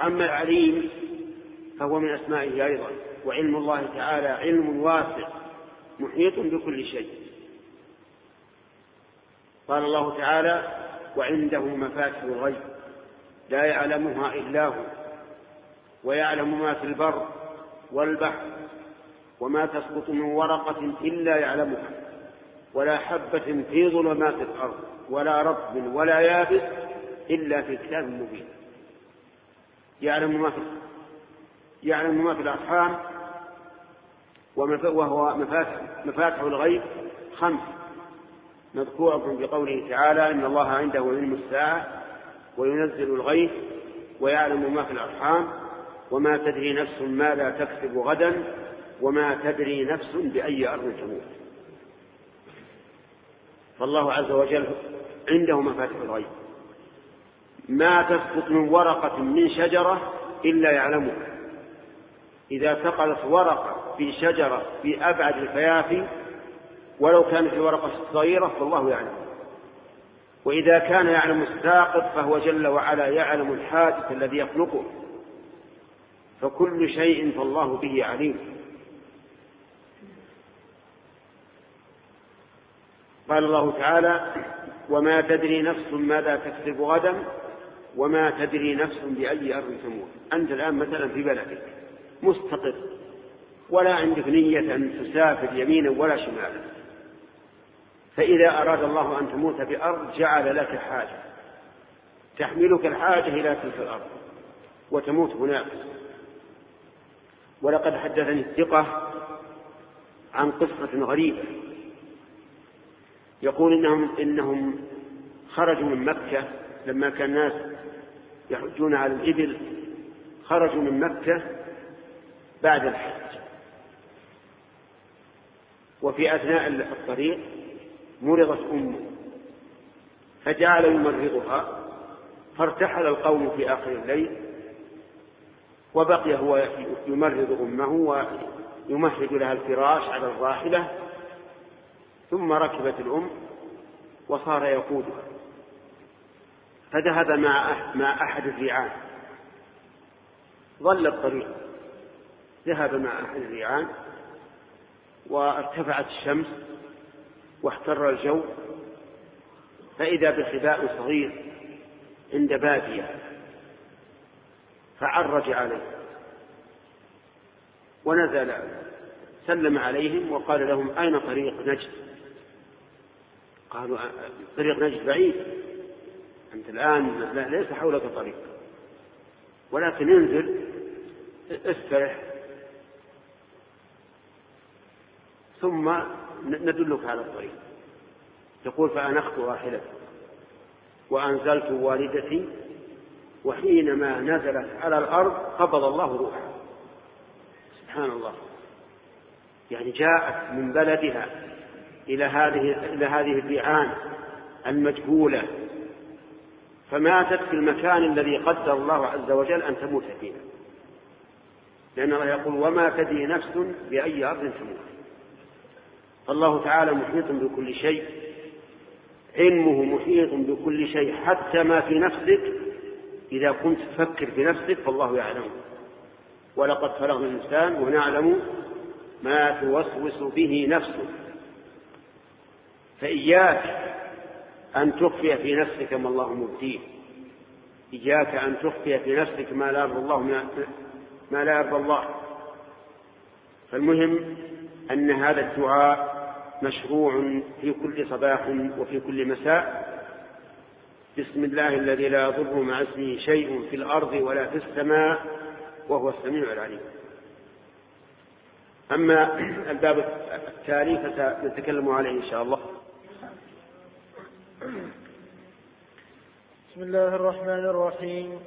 أما العليم فهو من أسمائه أيضا وعلم الله تعالى علم واسع محيط بكل شيء. قال الله تعالى وعنده مفاتح الغيب لا يعلمها إلا هو ويعلم ما في البر والبحر وما تسقط من ورقة إلا يعلمها ولا حبة في ظلمات الأرض ولا رطب ولا يابس إلا في كتاب مبين. يعلم ما في يعلم ما في الأرحام وهو مفاتح, مفاتح الغيب خمس. مذكورة بقوله تعالى إن الله عنده علم الساعة وينزل الغيث ويعلم ما في الأرحام وما تدري نفس ماذا تكسب غدا وما تدري نفس بأي أرض تموت. فالله عز وجل عنده مفاتح الغيب. ما تسقط من ورقة من شجرة إلا يعلمها إذا سقطت ورقة في شجرة في أبعد الفيافي ولو كانت الورقة صغيرة فالله يعلم. وإذا كان يعلم الساقط فهو جل وعلا يعلم الحادث الذي يخلقه. فكل شيء فالله به عليم. قال الله تعالى وما تدري نفس ماذا تكسب غدا وما تدري نفس بأي أرض تموت. أنت الآن مثلا في بلدك مستقر ولا عندك نية أن تسافر يمينا ولا شمالا. فإذا أراد الله أن تموت بأرض جعل لك حاجة. تحملك الحاجة إلى تلك الأرض وتموت هناك. ولقد حدثني الثقة عن قصة غريبة. يقول إنهم إنهم خرجوا من مكة لما كان الناس يحجون على الإبل خرجوا من مكة بعد الحج. وفي أثناء الطريق مرضت أمه فجعل يمرضها فارتحل القوم في آخر الليل وبقي هو يمرض أمه ويمهد لها الفراش على الراحلة ثم ركبت الأم وصار يقودها. فذهب مع مع أحد الريعان ظل الطريق. ذهب مع أحد الريعان وارتفعت الشمس واحتر الجو. فإذا بخباء صغير عند بادية فعرج عليه ونزل سلم عليهم وقال لهم أين طريق نجد؟ قالوا طريق نجد بعيد. أنت الآن ليس حولك طريق. ولكن انزل استرح ثم ندلك على الطريق. يقول فأنخت راحلتي وأنزلت والدتي وحينما نزلت على الأرض قبض الله روحها. سبحان الله. يعني جاءت من بلدها إلى هذه إلى هذه الريعان المجهولة. فماتت في المكان الذي قدر الله عز وجل أن تموت فيه. لأن الله يقول وما تدري نفس بأي أرض تموت. فالله تعالى محيط بكل شيء علمه محيط بكل شيء حتى ما في نفسك إذا كنت تفكر في نفسك فالله يعلمه ولقد خلقنا الإنسان ونعلم ما توسوس به نفسه. فإياك أن تخفي في نفسك ما الله مبديه. إياك أن تخفي في نفسك ما لا يرضى الله ما لا يرضى الله. فالمهم أن هذا الدعاء مشروع في كل صباح وفي كل مساء. بسم الله الذي لا يضر مع اسمه شيء في الأرض ولا في السماء وهو السميع العليم. أما الباب التالي فسنتكلم عليه إن شاء الله. بسم الله الرحمن الرحيم.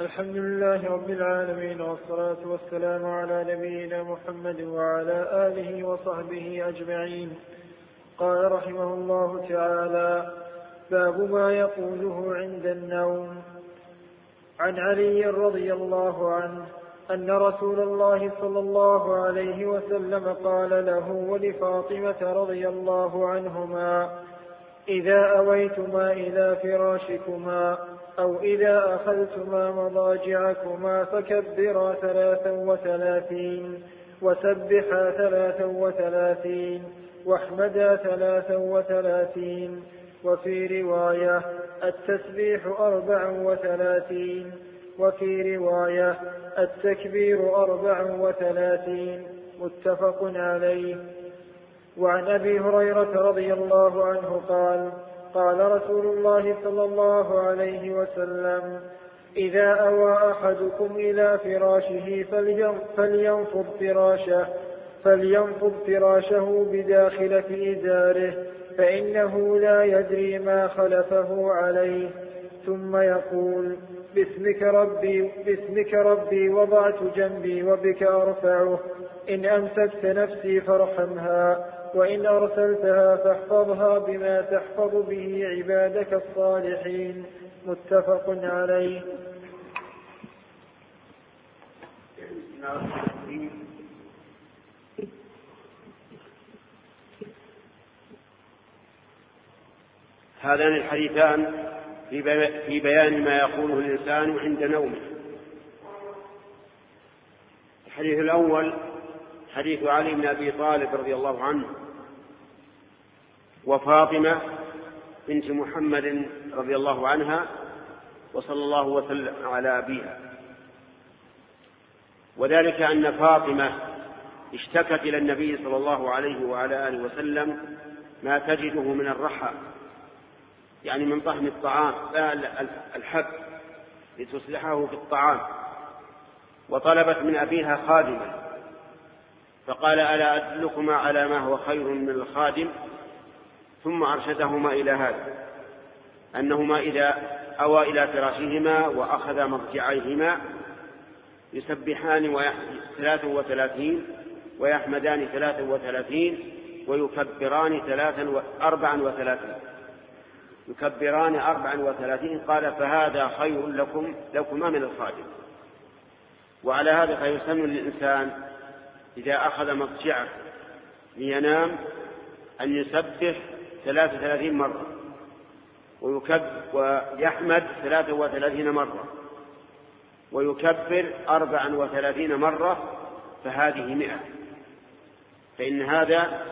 الحمد لله رب العالمين والصلاة والسلام على نبينا محمد وعلى آله وصحبه أجمعين. قال رحمه الله تعالى باب ما يقوله عند النوم. عن علي رضي الله عنه أن رسول الله صلى الله عليه وسلم قال له ولفاطمة رضي الله عنهما إذا أويتما إلى فراشكما أو إذا أخذتما مضاجعكما فكبرا ثلاثا وثلاثين وسبحا ثلاثا وثلاثين واحمدا ثلاثا وثلاثين وفي رواية التسبيح أربع وثلاثين وفي رواية التكبير أربع وثلاثين متفق عليه. وعن أبي هريرة رضي الله عنه قال قال رسول الله صلى الله عليه وسلم إذا أوى أحدكم إلى فراشه فلينفض فراشه فلينفض فراشه بداخلة إزاره فإنه لا يدري ما خلفه عليه. ثم يقول باسمك ربي باسمك ربي وضعت جنبي وبك أرفعه إن أمسكت نفسي فارحمها. وإن أرسلتها فاحفظها بما تحفظ به عبادك الصالحين. متفق عليه. هذان الحديثان في بيان ما يقوله الإنسان عند نومه. الحديث الأول حديث علي بن أبي طالب رضي الله عنه وفاطمة بنت محمد رضي الله عنها وصلى الله وسلم على أبيها. وذلك أن فاطمة اشتكت إلى النبي صلى الله عليه وعلى آله وسلم ما تجده من الرحى يعني من طعم الطعام الحب لتصلحه في الطعام. وطلبت من أبيها خادما فقال ألا أدلكما على ما هو خير من الخادم؟ ثم أرشدهما إلى هذا أنهما إذا أوى إلى فراشهما وأخذا مضجعيهما يسبحان ثلاثا وثلاثين ويحمدان ثلاثا وثلاثين ويكبران ثلاثا أربعا وثلاثين. يكبران أربعا وثلاثين قال فهذا خير لكم لكما من الخادم. وعلى هذا فيسن للإنسان إذا أخذ مضجعه لينام أن يسبح ثلاث وثلاثين مرة ويكب ويحمد ثلاثة وثلاثين مرة ويكبر أربعا وثلاثين مرة فهذه مئة. فإن هذا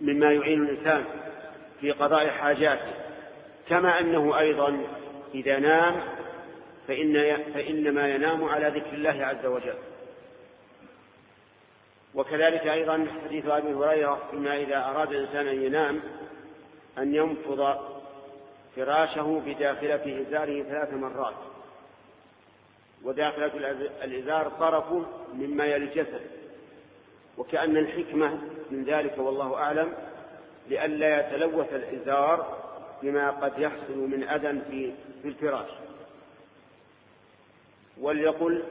مما يعين الإنسان في قضاء حاجاته كما أنه أيضا إذا نام فإن فإنما ينام على ذكر الله عز وجل. وكذلك أيضا حديث أبي هريرة فيما إذا أراد الإنسان أن ينام أن ينفض فراشه بداخلة إزاره ثلاث مرات. وداخلة الإزار طرفه مما يلي الجسد. وكأن الحكمة من ذلك والله أعلم لئلا يتلوث الإزار بما قد يحصل من أذى في في الفراش. وليقل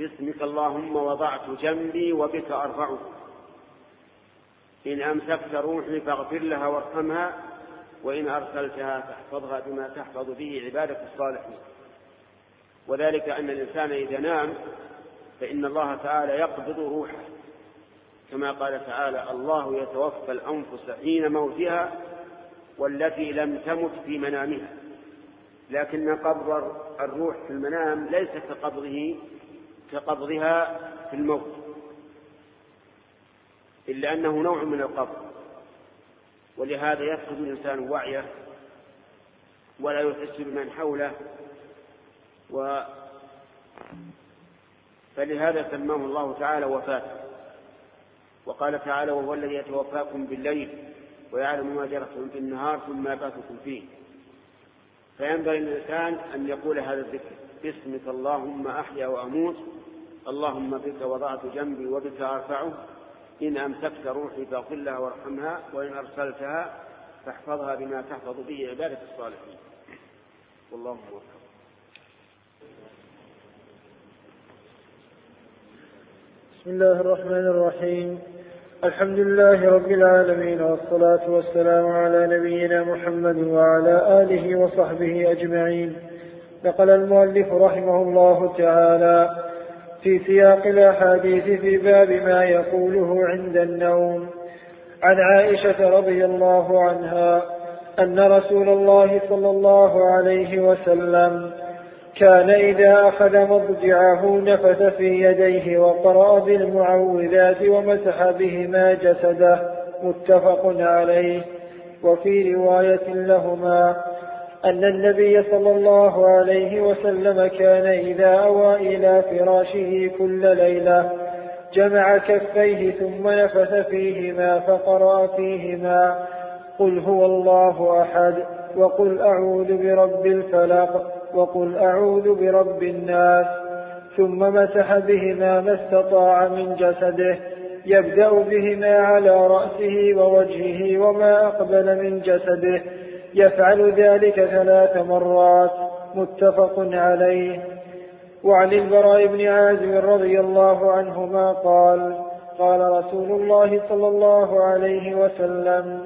باسمك اللهم وضعت جنبي وبك أرفعه. إن أمسكت روحي فاغفر لها وارحمها وإن أرسلتها فاحفظها بما تحفظ به عبادك الصالحين. وذلك أن الإنسان إذا نام فإن الله تعالى يقبض روحه. كما قال تعالى الله يتوفى الأنفس حين موتها والتي لم تمت في منامها لكن قبض الروح في المنام ليس كقبضه كقبضها في الموت. إلا أنه نوع من القبض. ولهذا يفقد الإنسان وعيه ولا يحس بمن حوله. و فلهذا سماه الله تعالى وفاة وقال تعالى وهو الذي يتوفاكم بالليل ويعلم ما جرحتم في النهار ثم يبعثكم فيه. فينبغي للإنسان أن يقول هذا الذكر باسمك اللهم أحيا وأموت اللهم بك وضعت جنبي وبك أرفعه. إن أمسكت روحي فاغفر لها وارحمها وإن أرسلتها فاحفظها بما تحفظ به عبادك الصالحين. والله موفق. بسم الله الرحمن الرحيم. الحمد لله رب العالمين والصلاة والسلام على نبينا محمد وعلى آله وصحبه أجمعين. نقل المؤلف رحمه الله تعالى في سياق الأحاديث في باب ما يقوله عند النوم. عن عائشة رضي الله عنها أن رسول الله صلى الله عليه وسلم كان إذا أخذ مضجعه نفث في يديه وقرأ بالمعوذات ومسح بهما جسده متفق عليه. وفي رواية لهما أن النبي صلى الله عليه وسلم كان إذا أوى إلى فراشه كل ليلة جمع كفيه ثم نفث فيهما فقرأ فيهما قل هو الله أحد وقل أعوذ برب الفلق وقل أعوذ برب الناس ثم مسح بهما ما استطاع من جسده يبدأ بهما على رأسه ووجهه وما أقبل من جسده يفعل ذلك ثلاث مرات متفق عليه. وعن البراء بن عازب رضي الله عنهما قال قال رسول الله صلى الله عليه وسلم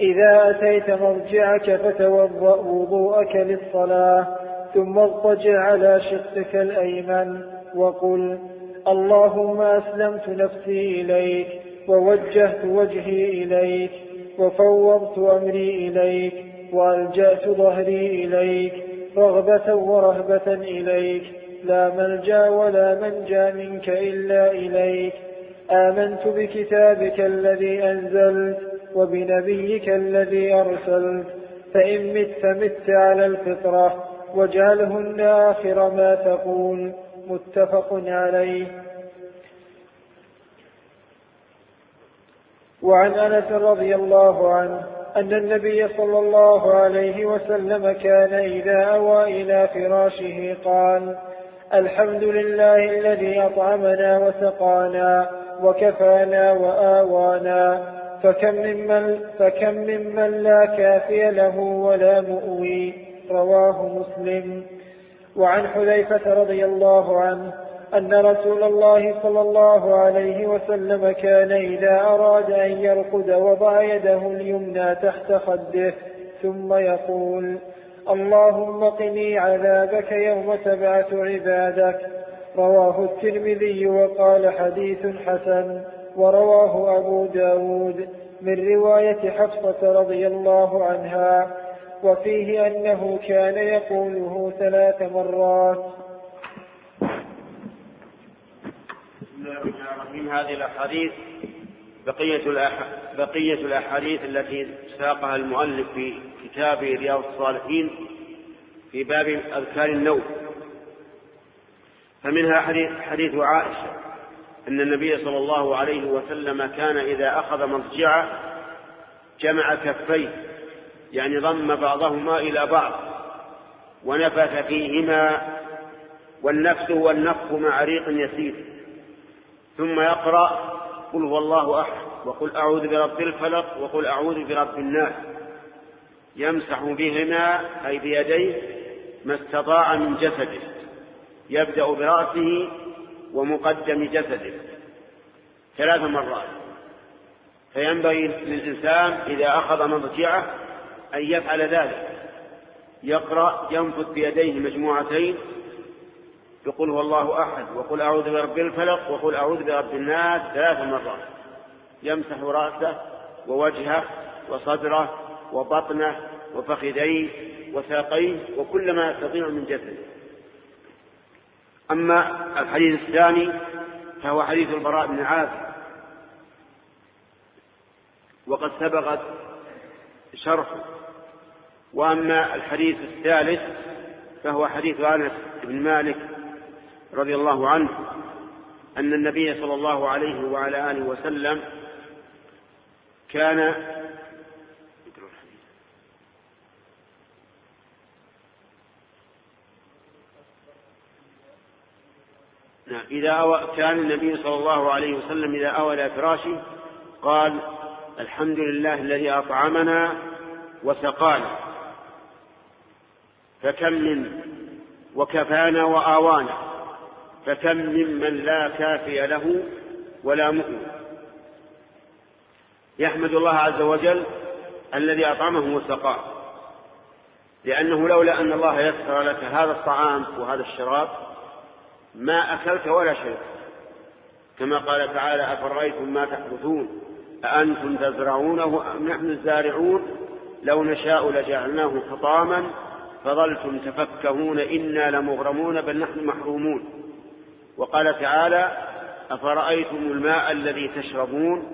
إذا أتيت مرجعك فتوضأ وضوءك للصلاة ثم اضطجع على شقك الأيمن وقل اللهم أسلمت نفسي إليك ووجهت وجهي إليك وفوضت أمري إليك وألجأت ظهري إليك رغبة ورهبة إليك لا ملجأ ولا منجأ منك إلا إليك. آمنت بكتابك الذي أنزلت وبنبيك الذي أرسلت فإن مت مت على الفطرة واجعلهن آخر ما تقول. متفق عليه. وعن أنس رضي الله عنه أن النبي صلى الله عليه وسلم كان إذا أوى إلى فراشه قال الحمد لله الذي أطعمنا وسقانا وكفانا وآوانا فكم ممن, فكم ممن لا كافي له ولا مؤوي رواه مسلم. وعن حذيفة رضي الله عنه أن رسول الله صلى الله عليه وسلم كان إذا أراد أن يرقد وضع يده اليمنى تحت خده ثم يقول اللهم قني عذابك يوم تبعث عبادك. رواه الترمذي وقال حديث حسن ورواه أبو داود من رواية حفصة رضي الله عنها وفيه أنه كان يقوله ثلاث مرات الرحيم. هذه الأحاديث بقية بقية الأحاديث التي ساقها المؤلف في كتابه رياض الصالحين في باب أذكار النوم. فمنها حديث, حديث عائشة أن النبي صلى الله عليه وسلم كان إذا أخذ مضجعه جمع كفيه يعني ضم بعضهما إلى بعض ونفث فيهما والنفس هو النفخ مع ريق يسير. ثم يقرأ قل هو الله أحد وقل أعوذ برب الفلق وقل أعوذ برب الناس. يمسح بهما أي بيديه ما استطاع من جسده. يبدأ برأسه ومقدم جسده. ثلاث مرات. فينبغي للإنسان إذا أخذ مضجعه أن يفعل ذلك. يقرأ ينفث بيديه مجموعتين يقول هو الله أحد وقل أعوذ برب الفلق وقل أعوذ برب الناس ثلاث مرات. يمسح رأسه ووجهه وصدره وبطنه وفخذيه وساقيه وكل ما يستطيع من جسده. أما الحديث الثاني فهو حديث البراء بن عازب. وقد سبقت شرحه. وأما الحديث الثالث فهو حديث أنس بن مالك رضي الله عنه أن النبي صلى الله عليه وعلى آله وسلم كان نعم إذا أوى كان النبي صلى الله عليه وسلم إذا أوى إلى فراشه قال الحمد لله الذي أطعمنا وسقانا فكم من وكفانا وآوانا. فكم ممن لا كافي له ولا مؤمن. يحمد الله عز وجل الذي أطعمه وسقاه لأنه لولا أن الله يسر لك هذا الطعام وهذا الشراب ما أكلت ولا شربت. كما قال تعالى أفرأيتم ما تحدثون أأنتم تزرعونه أم نحن الزارعون؟ لو نشاء لجعلناه حطاما فظلتم تفكهون إنا لمغرمون بل نحن محرومون. وقال تعالى أفرأيتم الماء الذي تشربون؟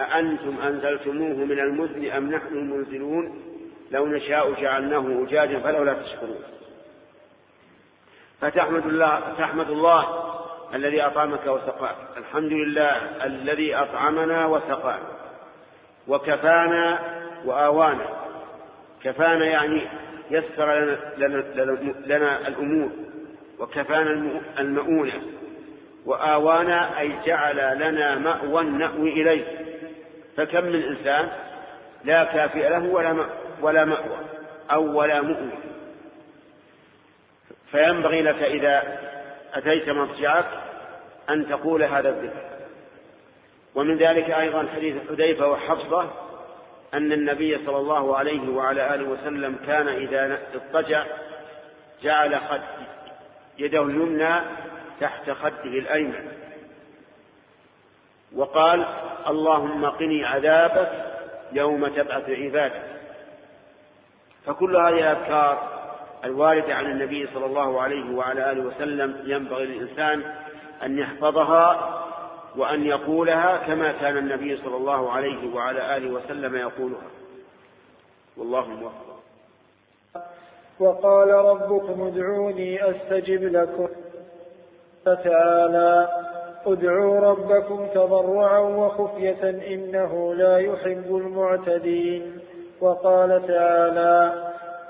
أأنتم أنزلتموه من المزن أم نحن المنزلون لو نشاء جعلناه أجاجا فلولا تشكرون. فتحمد الله تحمد الله الذي أطعمك وسقاك. الحمد لله الذي أطعمنا وسقانا. وكفانا وآوانا. كفانا يعني يسر لنا, لنا, لنا الأمور. وكفانا المؤونة. وآوانا أي جعل لنا مأوى نأوي إليه. فكم من إنسان لا كافئ له ولا ولا مأوى أو ولا مؤوى. فينبغي لك إذا أتيت مضجعك أن تقول هذا الذكر. ومن ذلك أيضا حديث حذيفة وحفصة أن النبي صلى الله عليه وعلى آله وسلم كان إذا اضطجع جعل خد يده اليمنى تحت خده الأيمن. وقال اللهم قني عذابك يوم تبعث عبادك. فكل هذه الأذكار الواردة عن النبي صلى الله عليه وعلى آله وسلم ينبغي للإنسان أن يحفظها وأن يقولها كما كان النبي صلى الله عليه وعلى آله وسلم يقولها. والله موفق. وقال ربكم ادعوني أستجب لكم. فتعالى ادعوا ربكم تضرعا وخفية إنه لا يحب المعتدين. وقال تعالى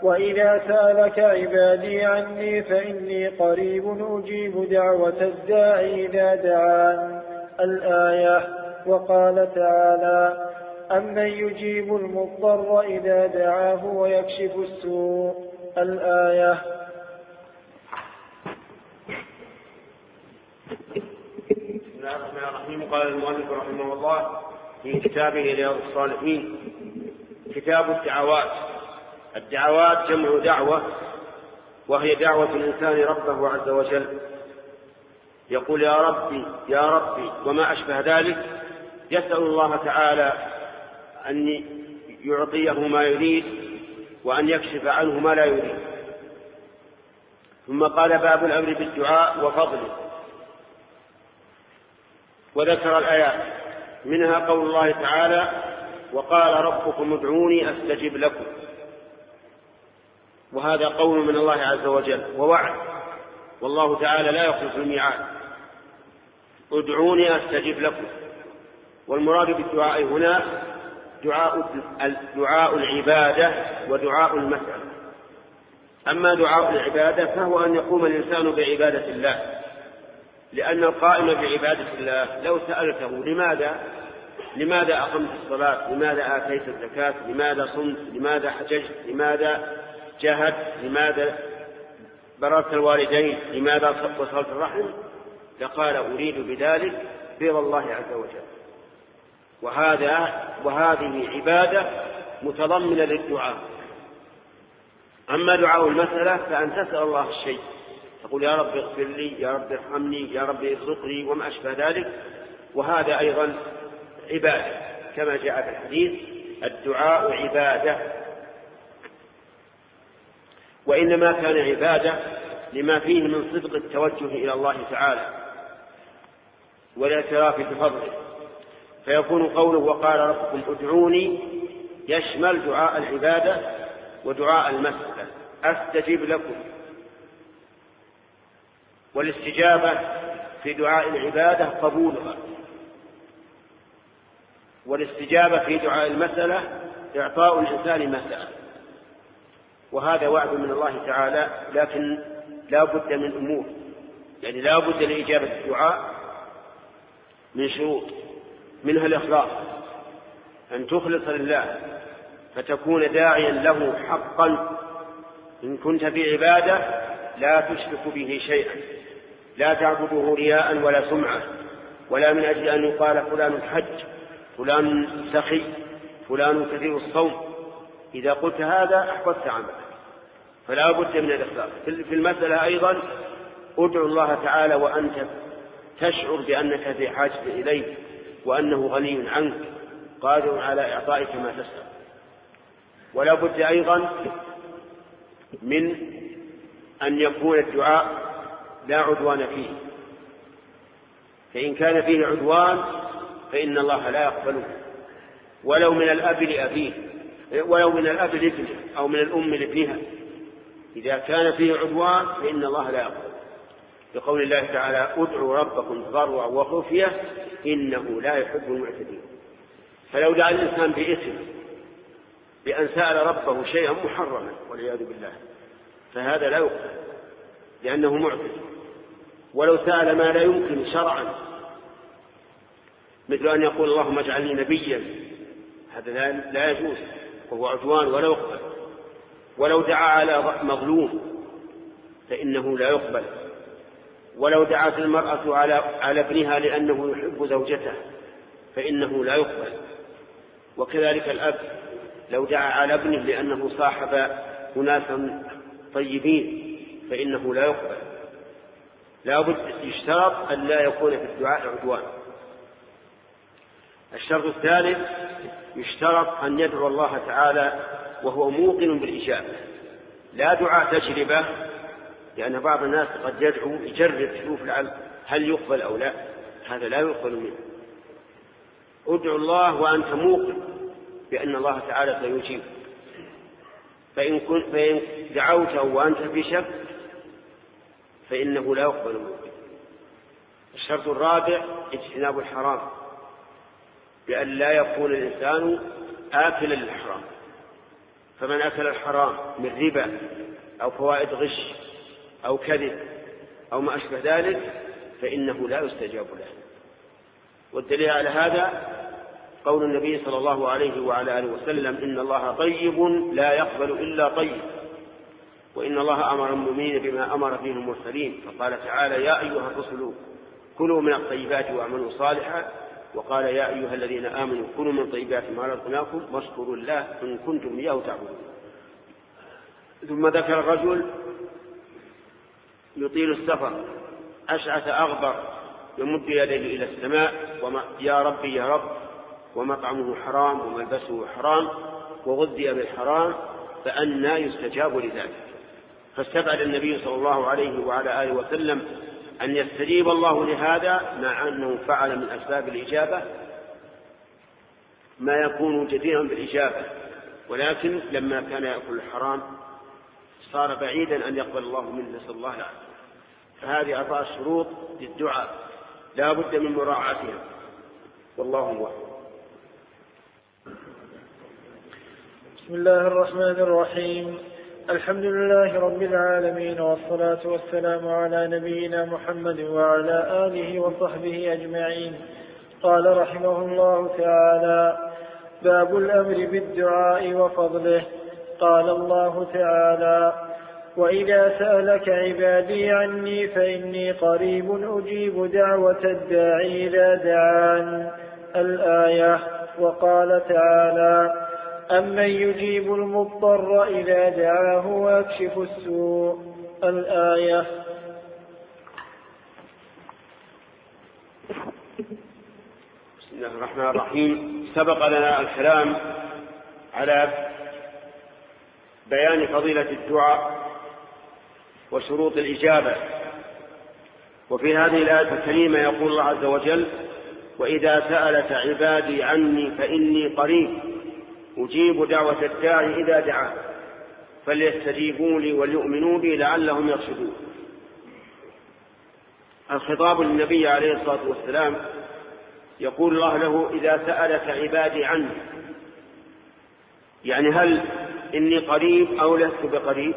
وإذا سألك عبادي عني فإني قريب أجيب دعوة الداعي إذا دعان. الآية وقال تعالى أمن يجيب المضطر إذا دعاه ويكشف السوء. الآية بسم الله الرحمن الرحيم. قال المؤلف رحمه الله في كتابه رياض الصالحين كتاب الدعوات. الدعوات جمع دعوة وهي دعوة الإنسان ربه عز وجل. يقول يا ربي يا ربي وما أشبه ذلك. يسأل الله تعالى أن يعطيه ما يريد وأن يكشف عنه ما لا يريد. ثم قال باب الأمر بالدعاء وفضله. وذكر الآيات. منها قول الله تعالى وقال ربكم ادعوني أستجب لكم. وهذا قول من الله عز وجل. ووعد. والله تعالى لا يخلف الميعاد. ادعوني أستجب لكم. والمراد بالدعاء هنا دعاء دعاء العبادة ودعاء المسألة. أما دعاء العبادة فهو أن يقوم الإنسان بعبادة الله. لأن القائم بعبادة الله لو سألته لماذا لماذا أقمت الصلاة لماذا آتيت الزكاة لماذا صمت لماذا حججت لماذا جاهدت لماذا بررت الوالدين لماذا وصلت الرحم لقال أريد بذلك رضا الله عز وجل. وهذا وهذه عبادة متضمنة للدعاء. أما دعاء المسألة فأن تسأل الله الشيء. تقول يا رب اغفر لي يا رب ارحمني يا رب ارزقني وما أشبه ذلك. وهذا أيضا عبادة كما جاء في الحديث الدعاء عبادة. وإنما كان عبادة لما فيه من صدق التوجه إلى الله تعالى والاعتراف بفضله. فيكون قوله وقال ربكم ادعوني يشمل دعاء العبادة ودعاء المسألة. أستجب لكم. والاستجابة في دعاء العبادة قبولها. والاستجابة في دعاء المسألة إعطاء الإنسان ما سأل وهذا وعد من الله تعالى لكن لا بد من أمور. يعني لا بد لإجابة الدعاء من شروط منها الإخلاص. أن تخلص لله فتكون داعيا له حقا. إن كنت في عبادة لا تشرك به شيئا. لا تعبده رياء ولا سمعة ولا من أجل أن يقال فلان حج فلان سخي فلان كثير الصوم. إذا قلت هذا أحبطت عملك. فلا بد من الإخلاص. في المسألة أيضا ادعو الله تعالى وأنت تشعر بأنك في حاجة إليه وأنه غني عنك قادر على إعطائك ما تسأل. ولا بد أيضا من أن يكون الدعاء لا عدوان فيه. فإن كان فيه عدوان فإن الله لا يقبله. ولو من الأب لأبيه ولو من الأب لابنه أو من الأم لابنها. إذا كان فيه عدوان فإن الله لا يقبل بقول الله تعالى ادعوا ربكم تضرعا وخفية إنه لا يحب المعتدين. فلو دعا الإنسان بإثم بأن سأل ربه شيئا محرما والعياذ بالله فهذا لا يقبل لأنه معتدي ولو سأل ما لا يمكن شرعا مثل أن يقول اللهم اجعلني نبيا هذا لا يجوز وهو عدوان ولا يقبل. ولو دعا على مظلوم فإنه لا يقبل. ولو دعت المرأة على على ابنها لأنه يحب زوجته فإنه لا يقبل. وكذلك الأب لو دعا على ابنه لأنه صاحب أناسا طيبين فإنه لا يقبل. لا بد يشترط أن لا يكون في الدعاء عدوان. الشرط الثالث يشترط أن يدعو الله تعالى وهو موقن بالإجابة. لا دعاء تجربة لأن بعض الناس قد يدعو يجرب يشوف هل يقبل أو لا. هذا لا يقبل منه. ادعو الله وأنت موقن بأن الله تعالى سيجيب فإن, فإن دعوته وأنت في شك فإنه لا يقبل منك. الشرط الرابع اجتناب الحرام بأن لا يكون الإنسان آكلا للحرام فمن أكل الحرام من ربا أو فوائد غش أو كذب أو ما أشبه ذلك فإنه لا يستجاب له. والدليل على هذا قول النبي صلى الله عليه وعلى آله وسلم إن الله طيب لا يقبل إلا طيب. وإن الله أمر المؤمنين بما أمر فيه المرسلين. فقال تعالى يا أيها الرسل كلوا من الطيبات واعملوا صالحا. وقال يا أيها الذين آمنوا كلوا من طيبات ما رزقناكم واشكروا الله إن كنتم إياه تعبدون. ثم ذكر الرجل يطيل السفر. أشعث أغبر يمد يديه إلى السماء. وما يا ربي يا رب ومطعمه حرام وملبسه حرام وغذي بالحرام فأنى يستجاب لذلك. فاستبعد النبي صلى الله عليه وعلى آله وسلم أن يستجيب الله لهذا مع أنه فعل من أسباب الإجابة. ما يكون جديرا بالإجابة. ولكن لما كان يأكل الحرام صار بعيدا أن يقبل الله منه نسأل الله العافية. فهذه أربع شروط للدعاء. لا بد من مراعاتها. والله موفق بسم الله الرحمن الرحيم. الحمد لله رب العالمين والصلاة والسلام على نبينا محمد وعلى آله وصحبه أجمعين. قال رحمه الله تعالى باب الأمر بالدعاء وفضله. قال الله تعالى وإذا سألك عبادي عني فإني قريب أجيب دعوة الداعي إذا دعان الآية. وقال تعالى أمن يجيب المضطر إذا دعاه ويكشف السوء. الآية بسم الله الرحمن الرحيم. سبق لنا الكلام على بيان فضيلة الدعاء وشروط الإجابة. وفي هذه الآية الكريمة يقول الله عز وجل وإذا سألك عبادي عني فإني قريب. أجيب دعوة الداعي إذا دعا فليستجيبوا لي وليؤمنوا بي لعلهم يرشدون. الخطاب للنبي عليه الصلاة والسلام يقول الله له إذا سألك عبادي عني. يعني هل إني قريب أو لست بقريب؟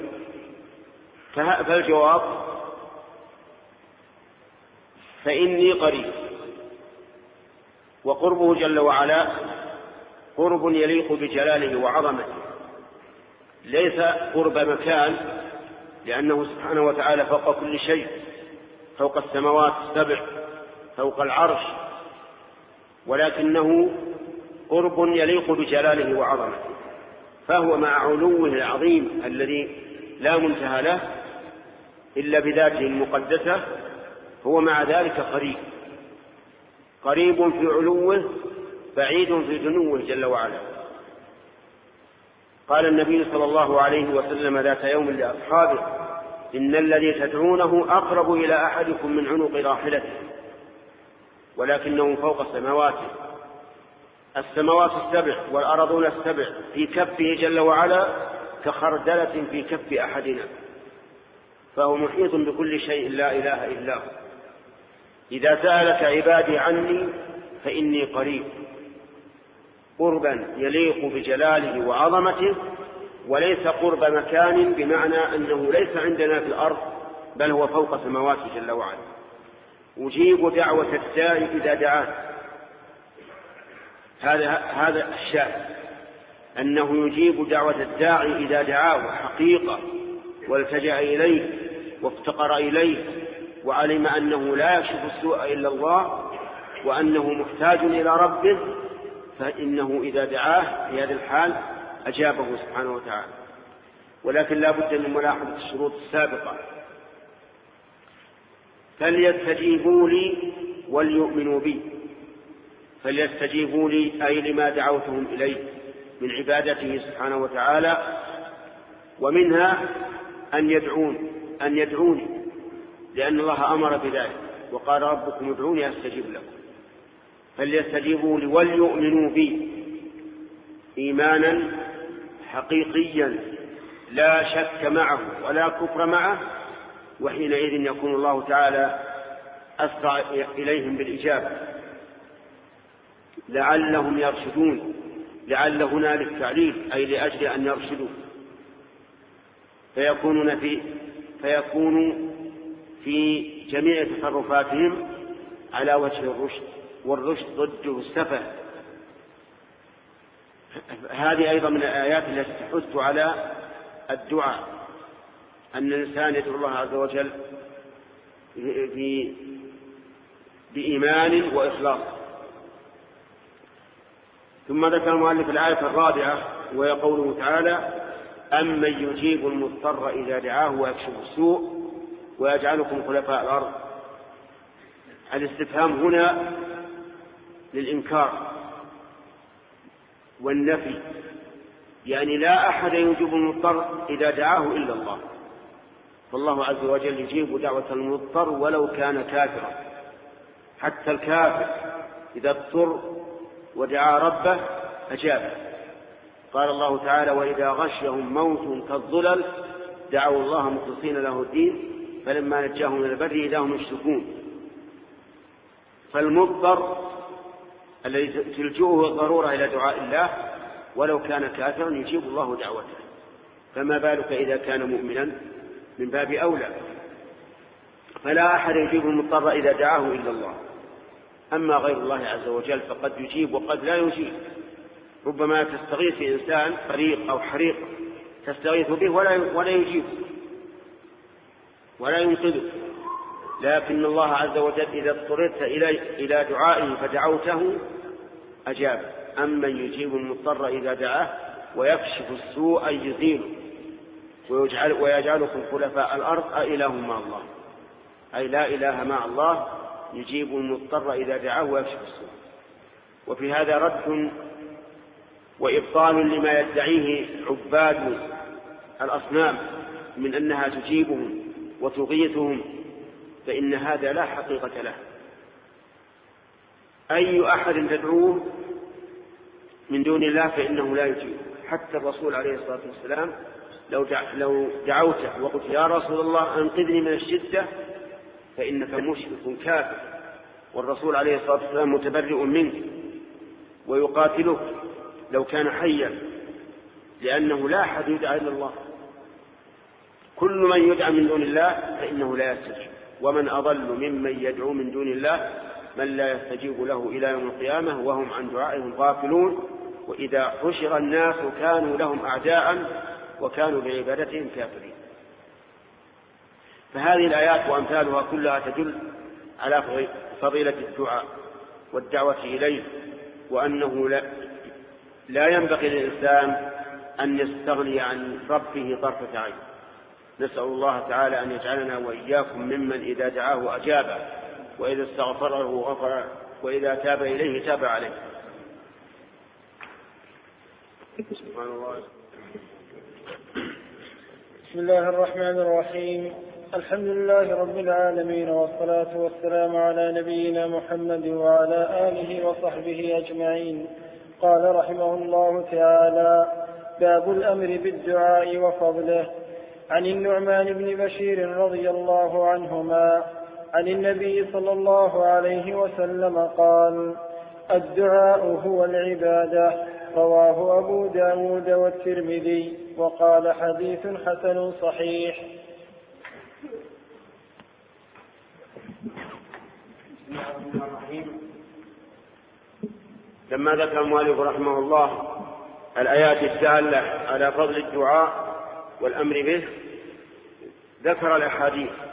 فالجواب فإني قريب. وقربه جل وعلا قرب يليق بجلاله وعظمته. ليس قرب مكان لأنه سبحانه وتعالى فوق كل شيء فوق السماوات السبع فوق العرش ولكنه قرب يليق بجلاله وعظمته. فهو مع علوه العظيم الذي لا منتهى له إلا بذاته المقدسة هو مع ذلك قريب. قريب في علوه بعيد في دنوه جل وعلا. قال النبي صلى الله عليه وسلم ذات يوم لأصحابه إن الذي تدعونه أقرب إلى أحدكم من عنق راحلته ولكنه فوق سماواته السماوات السبع والأرضون السبع في كفه جل وعلا كخردلة في كف أحدنا فهو محيط بكل شيء لا إله إلا هو. إذا سألك عبادي عني فإني قريب. قربا يليق بجلاله وعظمته وليس قرب مكان بمعنى أنه ليس عندنا في الأرض بل هو فوق سماواته جل وعلا. أجيب دعوة الداعي إذا دعاه. هذا هذا الشاهد. أنه يجيب دعوة الداعي إذا دعاه حقيقة والتجأ إليه وافتقر إليه وعلم أنه لا يكشف السوء إلا الله وأنه محتاج إلى ربه فإنه إذا دعاه في هذه الحال أجابه سبحانه وتعالى. ولكن لا بد من ملاحظة الشروط السابقة. فليستجيبوا لي وليؤمنوا بي. فليستجيبوا لي أي لما دعوتهم إليه من عبادته سبحانه وتعالى ومنها أن يدعون أن يدعوني لأن الله أمر بذلك وقال ربكم ادعوني أستجيب لكم. فليستجيبوا لي وليؤمنوا بي. إيمانا حقيقيا لا شك معه ولا كفر معه وحينئذ يكون الله تعالى أسرع إليهم بالإجابة. لعلهم يرشدون لعل هنا للتعليل أي لأجل أن يرشدوا. فيكونون في فيكون في جميع تصرفاتهم على وجه الرشد. والرشد ضده السفه هذه أيضا من الآيات التي تحث على الدعاء. أن الإنسان يدعو الله عز وجل بإيمان وإخلاص. ثم ذكر المؤلف الآية الرابعة وهي قوله تعالى أمن يجيب المضطر إذا دعاه ويكشف السوء ويجعلكم خلفاء الأرض. الاستفهام هنا للإنكار والنفي يعني لا أحد يجيب المضطر إذا دعاه إلا الله. فالله عز وجل يجيب دعوة المضطر ولو كان كافرا. حتى الكافر إذا اضطر ودعا ربه أجابه قال الله تعالى وإذا غشيهم موت كالظلل دعوا الله مخلصين له الدين فلما نجاهم من البر إذا هم يشركون فالمضطر الذي تلجؤه الضرورة إلى دعاء الله ولو كان كافرا يجيب الله دعوته. فما بالك إذا كان مؤمنا؟ من باب أولى. فلا أحد يجيب المضطر إذا دعاه إلا الله. أما غير الله عز وجل فقد يجيب وقد لا يجيب. ربما تستغيث إنسان فريق أو حريق تستغيث به ولا ولا يجيب ولا ينقذه. لكن الله عز وجل إذا اضطررت إلى إلى دعائه فدعوته أجاب أمن يجيب المضطر إذا دعاه ويكشف السوء يزيله ويجعل ويجعلكم خلفاء الأرض أإله مع الله. أي لا إله مع الله يجيب المضطر إذا دعاه ويكشف السوء. وفي هذا رد وإبطال لما يدعيه عباد الأصنام من أنها تجيبهم وتغيثهم فإن هذا لا حقيقة له. أي أحد تدعوه من دون الله فإنه لا يجيب. حتى الرسول عليه الصلاة والسلام لو لو دعوته وقلت يا رسول الله أنقذني من الشدة فإنك مشرك كافر. والرسول عليه الصلاة والسلام متبرئ منك ويقاتلك لو كان حيا لأنه لا أحد يدعى إلا الله. كل من يدعى من دون الله فإنه لا يستجيب. ومن أضل ممن يدعو من دون الله من لا يستجيب له إلى يوم القيامة وهم عن دعائهم غافلون وإذا حشر الناس كانوا لهم أعداء وكانوا بعبادتهم كافرين. فهذه الآيات وأمثالها كلها تدل على فضيلة الدعاء والدعوة إليه وأنه لا, لا ينبغي للإنسان أن يستغني عن ربه طرفة عين. نسأل الله تعالى أن يجعلنا وإياكم ممن إذا دعاه أجابه. وإذا استغفره غفر وإذا تاب إليه تاب عليه. سبحان الله. بسم الله الرحمن الرحيم. الحمد لله رب العالمين والصلاة والسلام على نبينا محمد وعلى آله وصحبه أجمعين. قال رحمه الله تعالى باب الأمر بالدعاء وفضله. عن النعمان بن بشير رضي الله عنهما عن النبي صلى الله عليه وسلم قال الدعاء هو العبادة. رواه أبو داود والترمذي وقال حديث حسن صحيح. لما ذكر المؤلف رحمه الله الآيات الدالة على فضل الدعاء والأمر به ذكر الأحاديث.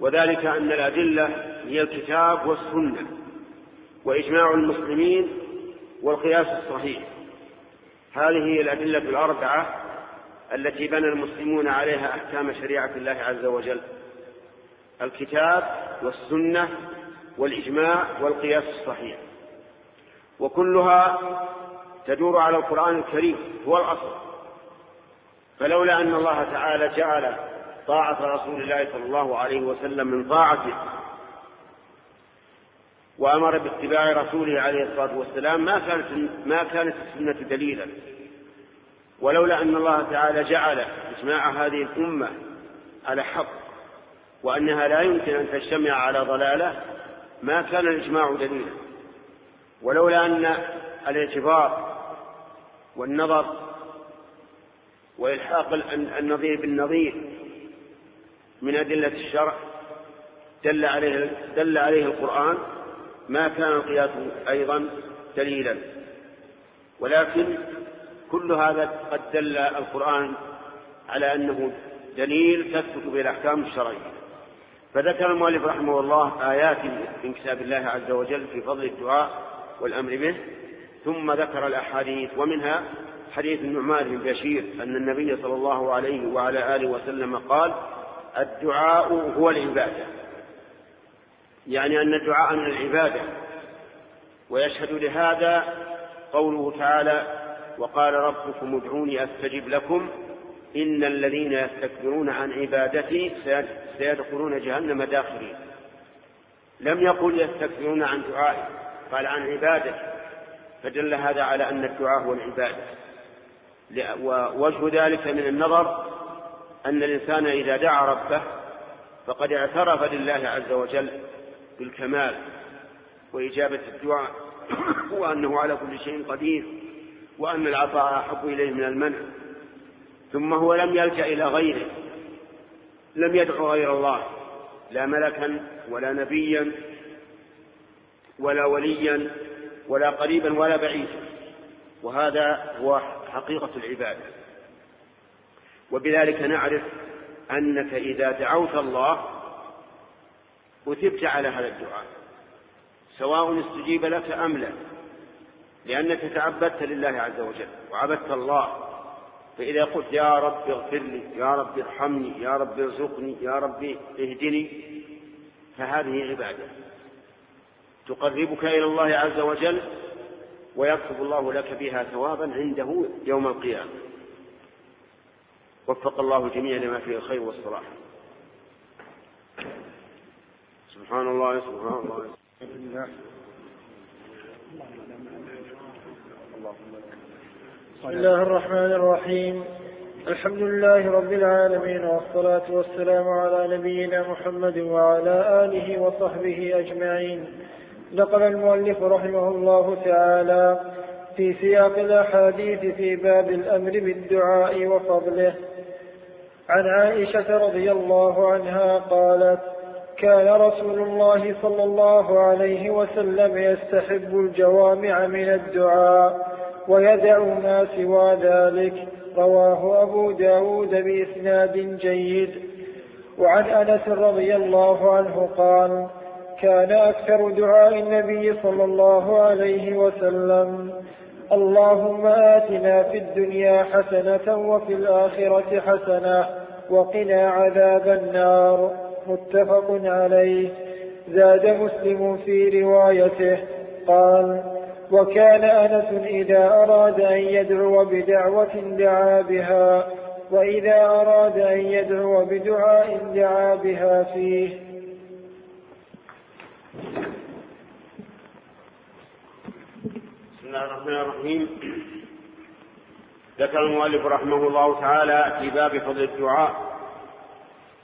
وذلك أن الأدلة هي الكتاب والسنة وإجماع المسلمين والقياس الصحيح. هذه هي الأدلة الأربعة التي بنى المسلمون عليها أحكام شريعة الله عز وجل. الكتاب والسنة والإجماع والقياس الصحيح. وكلها تدور على القرآن الكريم هو الأصل. فلولا أن الله تعالى جعل طاعة رسول الله صلى الله عليه وسلم من طاعته. وأمر باتباع رسوله عليه الصلاة والسلام ما كانت ما كانت السنة دليلا. ولولا أن الله تعالى جعل إجماع هذه الأمة على حق وأنها لا يمكن أن تجتمع على ضلالة ما كان الإجماع دليلا. ولولا أن الاعتبار والنظر وإلحاق النظير بالنظير من أدلة الشرع دل عليه دل عليه القرآن ما كان القياس أيضا دليلا. ولكن كل هذا قد دل القرآن على أنه دليل تثبت به الأحكام الشرعية. فذكر المؤلف رحمه الله آيات من كتاب الله عز وجل في فضل الدعاء والأمر به ثم ذكر الأحاديث ومنها حديث النعمان بن بشير أن النبي صلى الله عليه وعلى آله وسلم قال الدعاء هو العبادة. يعني أن الدعاء من العبادة. ويشهد لهذا قوله تعالى وقال ربكم ادعوني أستجب لكم. إن الذين يستكبرون عن عبادتي سيدخلون جهنم داخلين لم يقل يستكبرون عن دعائي قال عن عباده فدل هذا على أن الدعاء هو العبادة. ووجه ذلك من النظر أن الإنسان إذا دعا ربه فقد اعترف لله عز وجل بالكمال وإجابة الدعاء وأنه على كل شيء قدير وأن العطاء أحب إليه من المنع. ثم هو لم يلجأ إلى غيره لم يدعو غير الله لا ملكا ولا نبيا ولا وليا ولا قريبا ولا بعيدا. وهذا هو حقيقة العبادة. وبذلك نعرف أنك إذا دعوت الله أثبت على هذا الدعاء سواء استجيب لك أم لا لأنك تعبدت لله عز وجل وعبدت الله. فإذا قلت يا رب اغفر لي يا رب ارحمني يا رب ارزقني يا رب اهدني فهذه عبادة تقربك إلى الله عز وجل ويكتب الله لك بها ثوابا عنده يوم القيامة. وفق الله جميعا لما فيه الخير والصلاح. سبحان الله سبحان الله. بسم الله الرحمن الرحيم. الحمد لله رب العالمين والصلاة والسلام على نبينا محمد وعلى آله وصحبه أجمعين. نقل المؤلف رحمه الله تعالى في سياق الأحاديث في باب الأمر بالدعاء وفضله. عن عائشة رضي الله عنها قالت كان رسول الله صلى الله عليه وسلم يستحب الجوامع من الدعاء ويدع ما سوى ذلك. رواه أبو داود بإسناد جيد. وعن أنس رضي الله عنه قال كان أكثر دعاء النبي صلى الله عليه وسلم اللهم آتنا في الدنيا حسنة وفي الآخرة حسنة وقنا عذاب النار. متفق عليه. زاد مسلم في روايته. قال وكان أنس إذا أراد أن يدعو بدعوة دعا بها وإذا أراد أن يدعو بدعاء دعا بها فيه. بسم الله الرحمن الرحيم. ذكر المؤلف رحمه الله تعالى في باب فضل الدعاء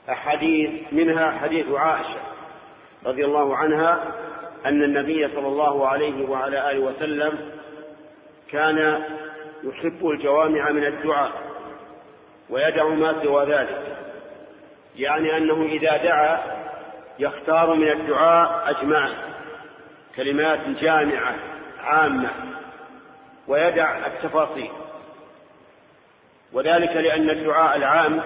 أحاديث منها حديث عائشة رضي الله عنها أن النبي صلى الله عليه وعلى آله وسلم كان يحب الجوامع من الدعاء ويدع ما سوى ذلك يعني أنه إذا دعا يختار من الدعاء أجمع كلمات جامعة عامة ويدع التفاصيل. وذلك لأن الدعاء العام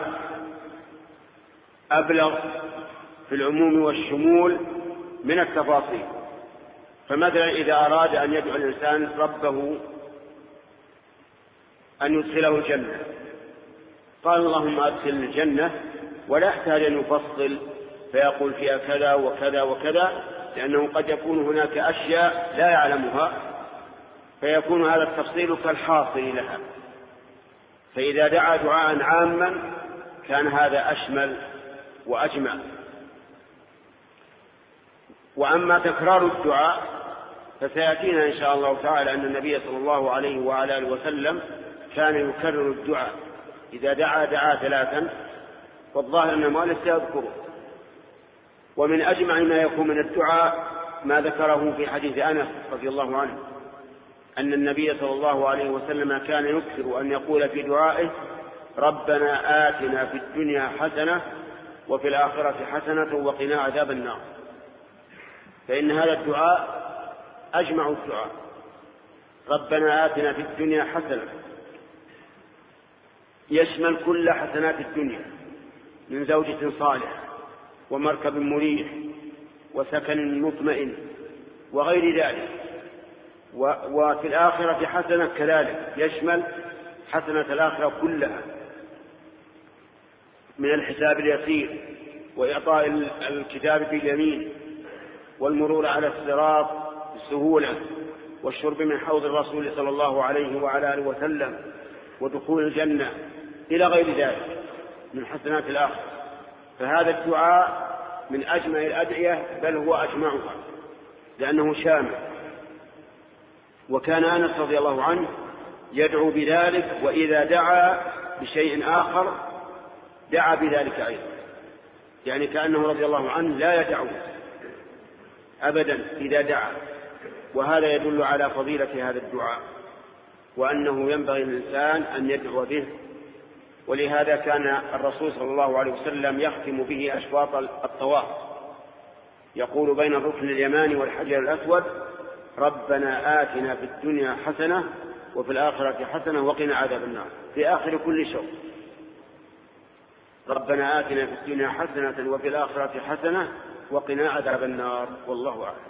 أبلغ في العموم والشمول من التفاصيل. فمثلا إذا أراد أن يدعو الإنسان ربه أن يدخله الجنة. قال اللهم أدخل الجنة ولا يحتاج أن يفصل فيقول فيها كذا وكذا وكذا لأنه قد يكون هناك أشياء لا يعلمها. فيكون هذا التفصيل كالحاصل لها. فإذا دعا دعاء عاما كان هذا أشمل وأجمع. وأما تكرار الدعاء فسيأتينا إن شاء الله تعالى أن النبي صلى الله عليه وعلى آله وسلم كان يكرر الدعاء. إذا دعا دعا ثلاثا والظاهر أن المؤلف سيذكره. ومن أجمع ما يكون من الدعاء ما ذكره في حديث أنس رضي الله عنه. أن النبي صلى الله عليه وسلم كان يكثر أن يقول في دعائه ربنا آتنا في الدنيا حسنة وفي الآخرة حسنة وقنا عذاب النار. فإن هذا الدعاء أجمع الدعاء ربنا آتنا في الدنيا حسنة يشمل كل حسنات الدنيا من زوجة صالحة ومركب مريح وسكن مطمئن وغير ذلك. وفي الآخرة حسنة كذلك. يشمل حسنة الآخرة كلها من الحساب اليسير وإعطاء الكتاب باليمين والمرور على الصراط بسهولة والشرب من حوض الرسول صلى الله عليه وعلى آله وسلم ودخول الجنة إلى غير ذلك من حسنات الآخرة. فهذا الدعاء من أجمع الأدعية بل هو أجمعها لأنه شامل. وكان أنس رضي الله عنه يدعو بذلك وإذا دعا بشيء آخر دعا بذلك أيضا. يعني كأنه رضي الله عنه لا يدعو أبدا إذا دعا. وهذا يدل على فضيلة هذا الدعاء وأنه ينبغي للإنسان أن يدعو به. ولهذا كان الرسول صلى الله عليه وسلم يختم به أشواط الطواف. يقول بين الركن اليماني والحجر الأسود ربنا آتنا في الدنيا حسنة وفي الآخرة حسنة وقنا عذاب النار. في آخر كل شوط ربنا آتنا في الدنيا حسنة وفي الآخرة حسنة وقنا عذاب النار. والله أعلم.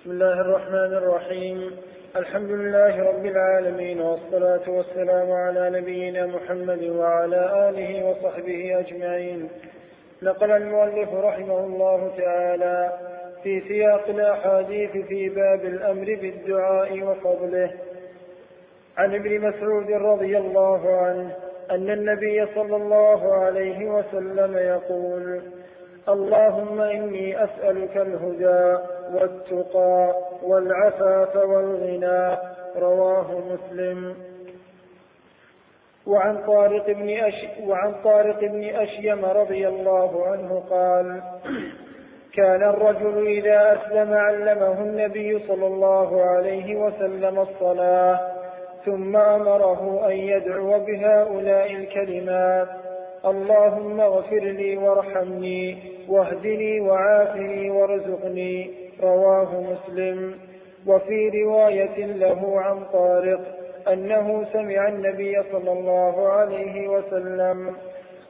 بسم الله الرحمن الرحيم. الحمد لله رب العالمين والصلاة والسلام على نبينا محمد وعلى آله وصحبه أجمعين. نقل المؤلف رحمه الله تعالى في سياق الأحاديث في باب الأمر بالدعاء وفضله. عن ابن مسعود رضي الله عنه أن النبي صلى الله عليه وسلم يقول اللهم إني أسألك الهدى والتقى والعفاف والغنى رواه مسلم. وعن طارق بن أش وعن طارق بن أشيم رضي الله عنه قال كان الرجل إذا أسلم علمه النبي صلى الله عليه وسلم الصلاة ثم أمره أن يدعو بهؤلاء الكلمات اللهم اغفر لي وارحمني واهدني وعافني وارزقني. رواه مسلم. وفي رواية له عن طارق أنه سمع النبي صلى الله عليه وسلم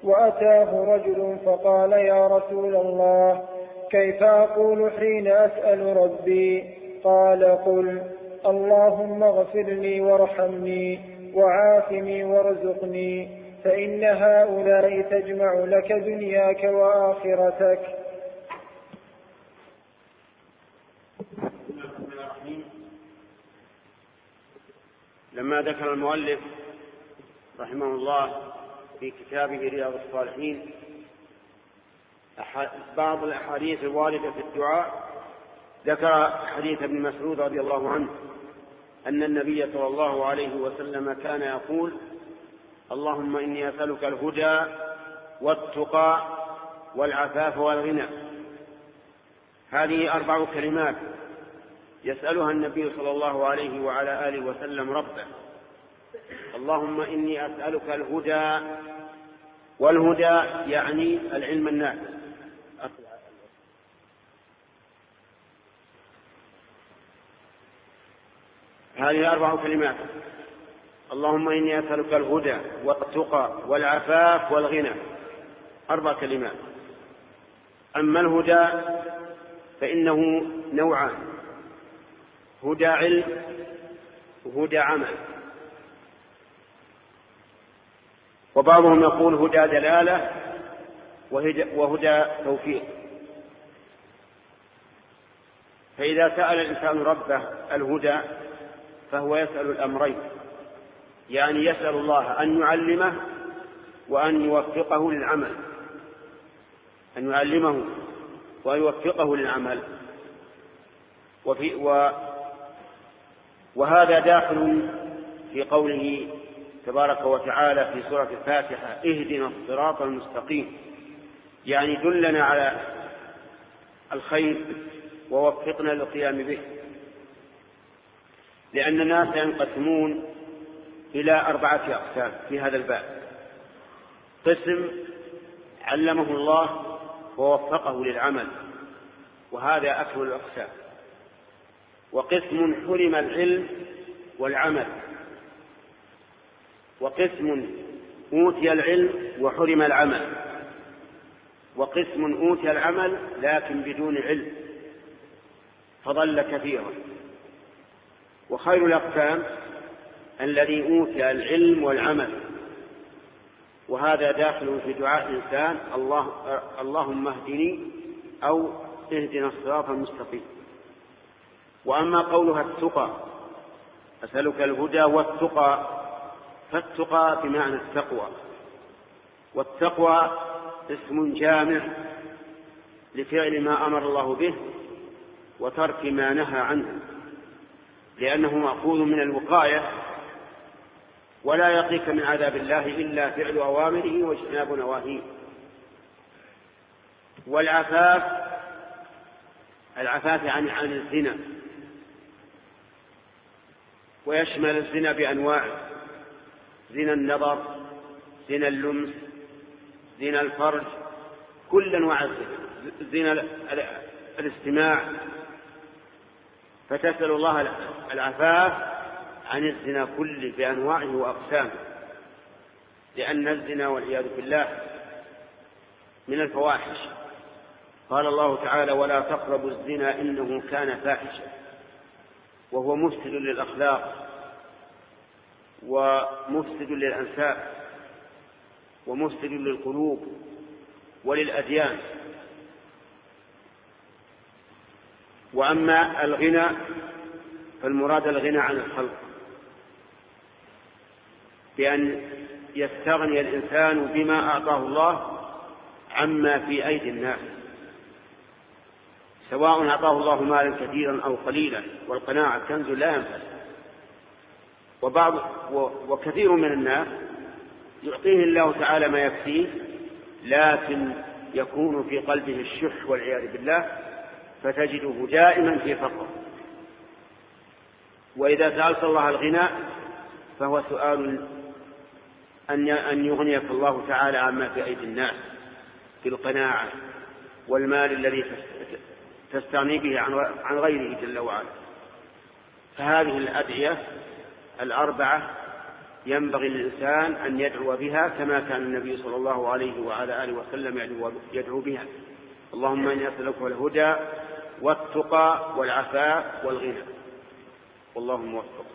وأتاه رجل فقال يا رسول الله كيف أقول حين أسأل ربي؟ قال قل اللهم اغفر لي وارحمني وعافني وارزقني فإن هؤلاء تجمع لك دنياك وآخرتك. لما ذكر المؤلف رحمه الله في كتابه رياض الصالحين بعض الأحاديث الواردة في الدعاء ذكر حديث ابن مسعود رضي الله عنه أن النبي صلى الله عليه وسلم كان يقول اللهم إني أسألك الهدى والتقى والعفاف والغنى. هذه أربع كلمات. يسألها النبي صلى الله عليه وعلى آله وسلم ربه. اللهم إني أسألك الهدى والهدى يعني العلم النافع. هذه أربع كلمات. اللهم إني أسألك الهدى والتقى والعفاف والغنى. أربع كلمات. أما الهدى فإنه نوعان. هدى علم وهدى عمل. وبعضهم يقول هدى دلالة وهدى توفيق. فإذا سأل الإنسان ربه الهدى فهو يسأل الأمرين. يعني يسأل الله أن يعلمه وأن يوفقه للعمل. أن يعلمه وأن يوفقه للعمل. وفي و وهذا داخل في قوله تبارك وتعالى في سورة الفاتحة اهدنا الصراط المستقيم. يعني دلنا على الخير ووفقنا للقيام به. لأن الناس ينقسمون إلى أربعة أقسام في هذا الباب. قسم علمه الله ووفقه للعمل وهذا أكمل الأقسام. وقسم حرم العلم والعمل. وقسم أوتي العلم وحرم العمل. وقسم أوتي العمل لكن بدون علم. فضل كثيرا. وخير الأقسام الذي أوتي العلم والعمل. وهذا داخل في دعاء الإنسان الله اللهم اهدني أو اهدنا الصراط المستقيم. وأما قولها التقى أسألك الهدى والتقى فالتقى بمعنى التقوى. والتقوى اسم جامع لفعل ما أمر الله به وترك ما نهى عنه لأنه مأخوذ من الوقاية ولا يقيك من عذاب الله إلا فعل أوامره واجتناب نواهيه. والعفاف العفاف عن عن الزنا. ويشمل الزنا بأنواعه. زنا النظر زنا اللمس زنا الفرج كل أنواع الزنا. زنا الاستماع. فتسأل الله العفاف عن الزنا كله بأنواعه وأقسامه. لأن الزنا والعياذ بالله من الفواحش. قال الله تعالى ولا تقربوا الزنا إنه كان فاحشا وهو مفسد للأخلاق ومفسد للأنساب ومفسد للقلوب وللأديان. وأما الغنى فالمراد الغنى عن الخلق بأن يستغني الإنسان بما أعطاه الله عما في أيدي الناس. سواء أعطاه الله مالا كثيرا أو قليلا والقناعة كنز لا ينفد وبعض وكثير من الناس يعطيه الله تعالى ما يكفيه لكن يكون في قلبه الشح والعياذ بالله فتجده دائما في فقر. وإذا سألت الله الغنى فهو سؤال أن أن يغنيك الله تعالى عما في أيدي الناس في القناعة والمال الذي تستغني به عن غيره جل وعلا. فهذه الأدعية الأربعة ينبغي للإنسان أن يدعو بها كما كان النبي صلى الله عليه وعلى آله وسلم يدعو, بها. اللهم إني أسألك الهدى والتقى والعفاء والغنى. والله موفق.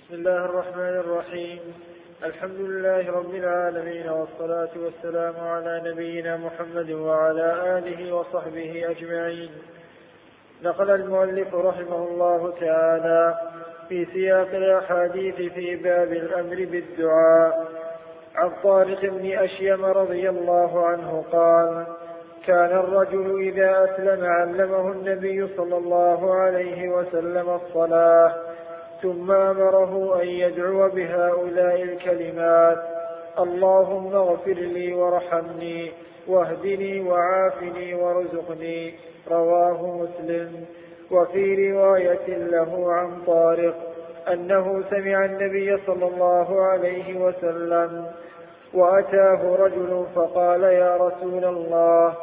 بسم الله الرحمن الرحيم. الحمد لله رب العالمين والصلاة والسلام على نبينا محمد وعلى آله وصحبه أجمعين. نقل المؤلف رحمه الله تعالى في سياق الأحاديث في باب الأمر بالدعاء. عن طارق بن أشيم رضي الله عنه قال كان الرجل إذا أسلم علمه النبي صلى الله عليه وسلم الصلاة ثم أمره أن يدعو بهؤلاء الكلمات. اللهم اغفر لي وارحمني واهدني وعافني وارزقني. رواه مسلم. وفي رواية له عن طارق أنه سمع النبي صلى الله عليه وسلم وأتاه رجل فقال يا رسول الله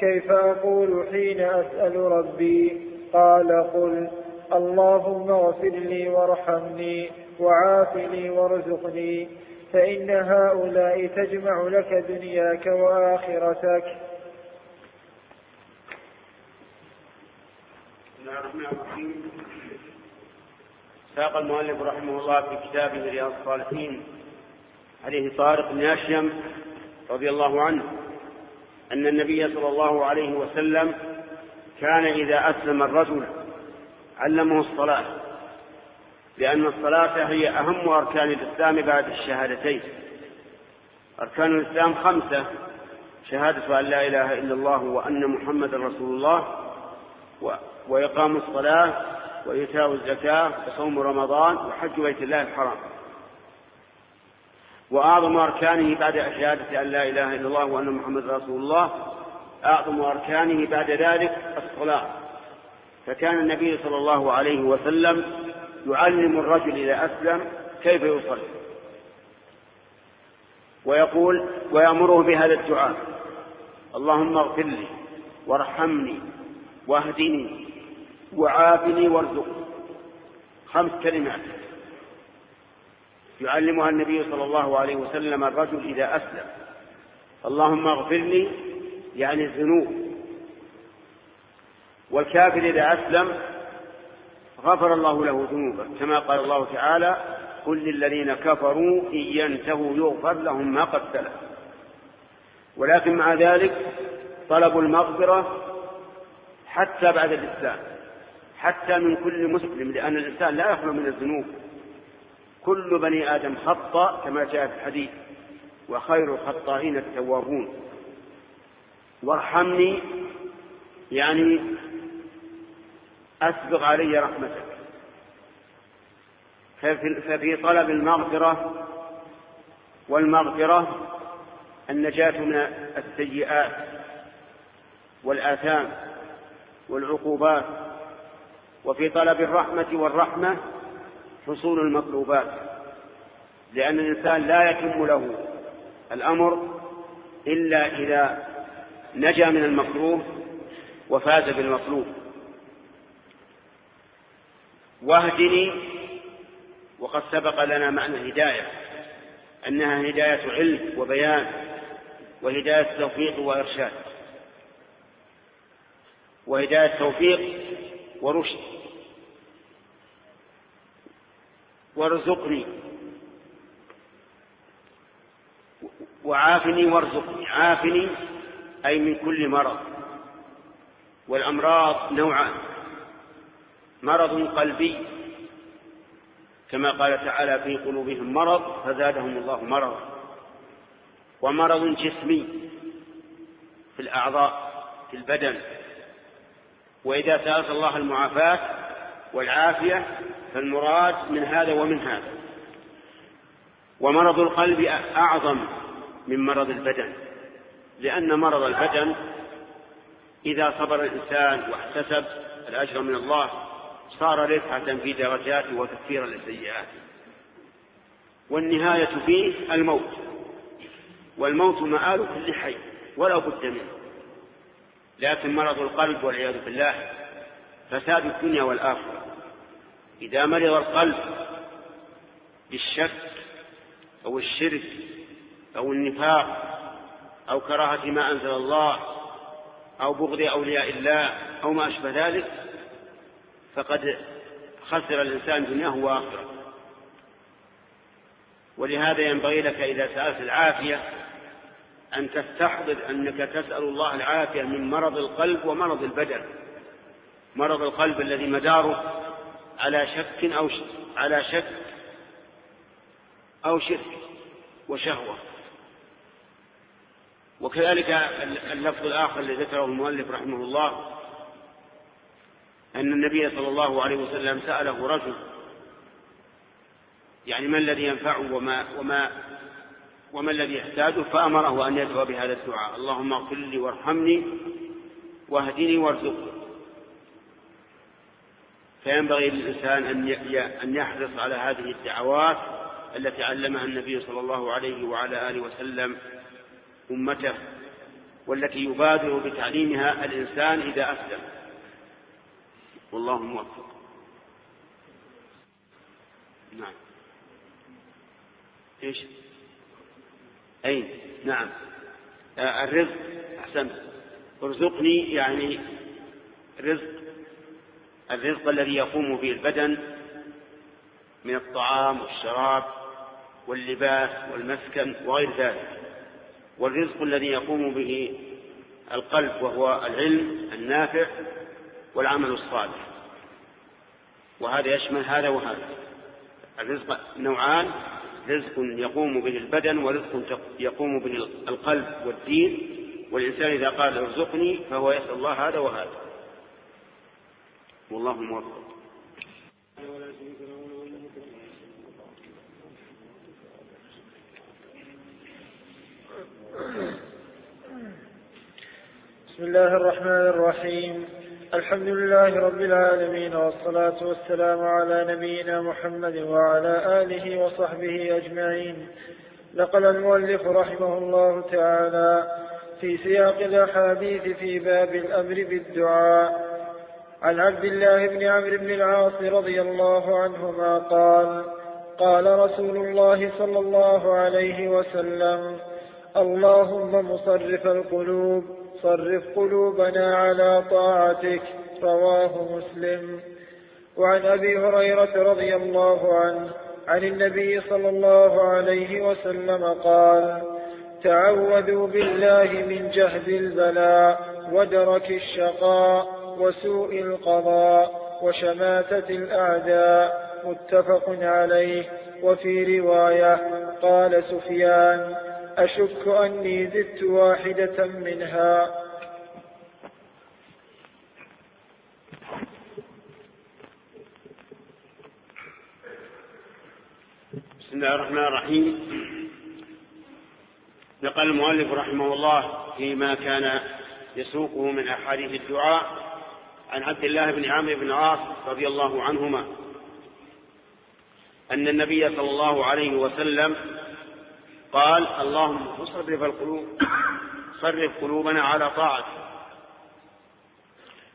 كيف أقول حين أسأل ربي؟ قال قل اللهم اغفر لي وارحمني وعافني وارزقني فإن هؤلاء تجمع لك دنياك وآخرتك. ساق المؤلف رحمه الله في كتابه رياض الصالحين عليه طارق بن أشيم رضي الله عنه أن النبي صلى الله عليه وسلم كان إذا أسلم الرجل علمه الصلاة لأن الصلاة هي أهم أركان الإسلام بعد الشهادتين. أركان الإسلام خمسة شهادة أن لا إله إلا الله وأن محمد رسول الله وإقام الصلاة وإيتاء الزكاة وصوم رمضان وحج بيت الله الحرام. وأعظم أركانه بعد شهادة أن لا إله إلا الله وأن محمد رسول الله أعظم أركانه بعد ذلك الصلاة. فكان النبي صلى الله عليه وسلم يعلم الرجل إذا أسلم كيف يصلي. ويقول ويأمره بهذا الدعاء. اللهم اغفر لي وارحمني واهدني وعافني وارزقني. خمس كلمات. يعلمها النبي صلى الله عليه وسلم الرجل إذا أسلم. اللهم اغفر لي يعني الذنوب. والكافر إذا أسلم غفر الله له ذنوبه. كما قال الله تعالى قل للذين كفروا إن ينتهوا يغفر لهم ما قد سلف. ولكن مع ذلك طلب المغفرة حتى بعد الإسلام حتى من كل مسلم لأن الإنسان لا يخلو من الذنوب. كل بني آدم خطأ كما جاء في الحديث وخير الخطائين التوابون. وارحمني يعني أسبغ علي رحمتك. ففي طلب المغفرة والمغفرة النجاة من السيئات والآثام والعقوبات وفي طلب الرحمة والرحمة حصول المطلوبات. لأن الإنسان لا يتم له الأمر إلا إذا نجا من المكروه وفاز بالمطلوب. واهدني وقد سبق لنا معنى هداية أنها هداية علم وبيان وهداية توفيق وإرشاد. وهداية توفيق ورشد. وارزقني. وعافني وارزقني. عافني أي من كل مرض. والأمراض نوعان. مرض قلبي كما قال تعالى في قلوبهم مرض فزادهم الله مرضا ومرض جسمي في الأعضاء في البدن. وإذا سألت الله المعافاة والعافية فالمراد من هذا ومن هذا. ومرض القلب أعظم من مرض البدن لأن مرض البدن إذا صبر الإنسان واحتسب الأجر من الله صار رفعة في درجاته وتكفيرا لسيئاته والنهاية فيه الموت. والموت مآل كل حي ولا بد منه. لكن مرض القلب والعياذ بالله فساد الدنيا والآخرة. إذا مرض القلب بالشك أو الشرك أو النفاق أو كراهة ما أنزل الله أو بغض أولياء الله أو ما أشبه ذلك فقد خسر الإنسان دنياه وآخرة. ولهذا ينبغي لك إذا سألت العافية أن تستحضر أنك تسأل الله العافية من مرض القلب ومرض البدن. مرض القلب الذي مداره على شك أو على شك أو شرك وشهوة. وكذلك اللفظ الآخر الذي ذكره المؤلف رحمه الله أن النبي صلى الله عليه وسلم سأله رجل يعني ما الذي ينفعه وما وما وما الذي يحتاجه؟ فأمره أن يدعو بهذا الدعاء. اللهم اغفر لي وارحمني واهدني وارزقني. فينبغي للإنسان أن يحرص على هذه الدعوات التي علمها النبي صلى الله عليه وعلى آله وسلم أمته والتي يبادر بتعليمها الإنسان إذا أسلم. والله موفق. نعم. إيش؟ أين؟ نعم. آه، الرزق. أحسنت. ارزقني يعني رزق الرزق الذي يقوم به البدن من الطعام والشراب واللباس والمسكن وغير ذلك. والرزق الذي يقوم به القلب وهو العلم النافع والعمل الصالح. وهذا يشمل هذا وهذا. الرزق نوعان رزق يقوم به البدن ورزق يقوم به القلب والدين. والإنسان إذا قال ارزقني فهو يسأل الله هذا وهذا. والله موفق. بسم الله الرحمن الرحيم. الحمد لله رب العالمين والصلاة والسلام على نبينا محمد وعلى آله وصحبه أجمعين. نقل المؤلف رحمه الله تعالى في سياق الأحاديث في باب الأمر بالدعاء. عن عبد الله بن عمرو بن العاص رضي الله عنهما قال قال رسول الله صلى الله عليه وسلم اللهم مصرف القلوب صرف قلوبنا على طاعتك رواه مسلم. وعن أبي هريرة رضي الله عنه عن النبي صلى الله عليه وسلم قال تعوذوا بالله من جهد البلاء ودرك الشقاء وسوء القضاء وشماتة الأعداء. متفق عليه. وفي رواية قال سفيان أشك أني زدت واحدة منها. بسم الله الرحمن الرحيم. نقل المؤلف رحمه الله فيما كان يسوقه من أحاديث الدعاء عن عبد الله بن عامر بن عاص رضي الله عنهما. أن النبي صلى الله عليه وسلم قال اللهم صرف القلوب صرف قلوبنا على طاعتك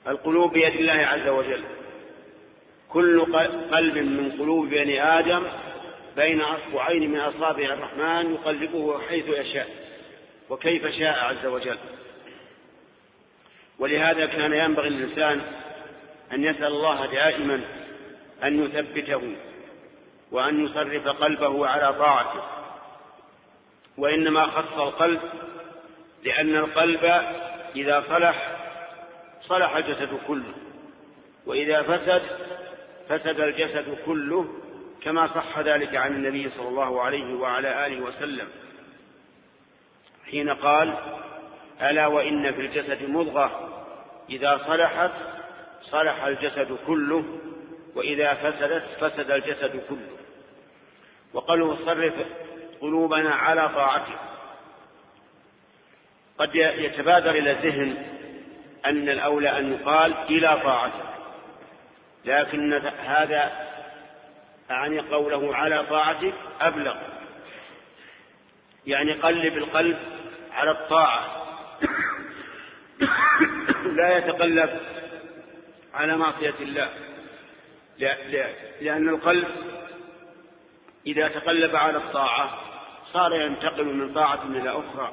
القلوب بيد الله عز وجل. كل قلب من قلوب بني آدم بين أصبعين من أصابع الرحمن يقلبه حيث يشاء وكيف شاء عز وجل. ولهذا كان ينبغي الإنسان أن يسأل الله دائما أن يثبته وأن يصرف قلبه على طاعته. وإنما خص القلب لأن القلب إذا صلح صلح الجسد كله وإذا فسد فسد الجسد كله كما صح ذلك عن النبي صلى الله عليه وعلى آله وسلم. حين قال ألا وإن في الجسد مضغة إذا صلحت صلح الجسد كله وإذا فسدت فسد الجسد كله. وقالوا صرف قلوبنا على طاعته. قد يتبادر إلى الذهن أن الأولى أن يقال إلى طاعته. لكن هذا أعني قوله على طاعتك أبلغ. يعني قلب القلب على الطاعة. لا يتقلب على معصية الله. لأن القلب إذا تقلب على الطاعة صار ينتقل من طاعة إلى أخرى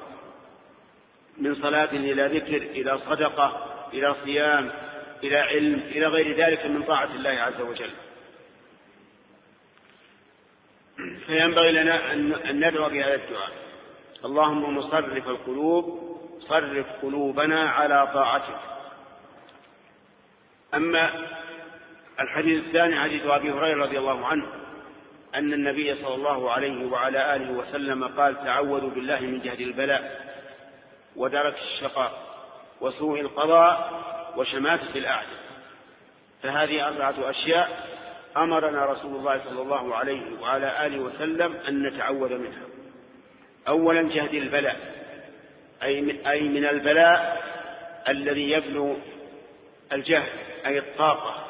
من صلاة إلى ذكر إلى صدقة إلى صيام إلى علم إلى غير ذلك من طاعة الله عز وجل. فينبغي لنا أن ندعو بهذا الدعاء. اللهم مصرف القلوب صرف قلوبنا على طاعتك. أما الحديث الثاني حديث أبي هريرة رضي الله عنه أن النبي صلى الله عليه وعلى آله وسلم قال تعوذوا بالله من جهد البلاء ودرك الشقاء وسوء القضاء وشماتة الأعداء. فهذه أربعة أشياء أمرنا رسول الله صلى الله عليه وعلى آله وسلم أن نتعوذ منها. أولا جهد البلاء أي من, البلاء الذي يبلو الجهد أي الطاقة.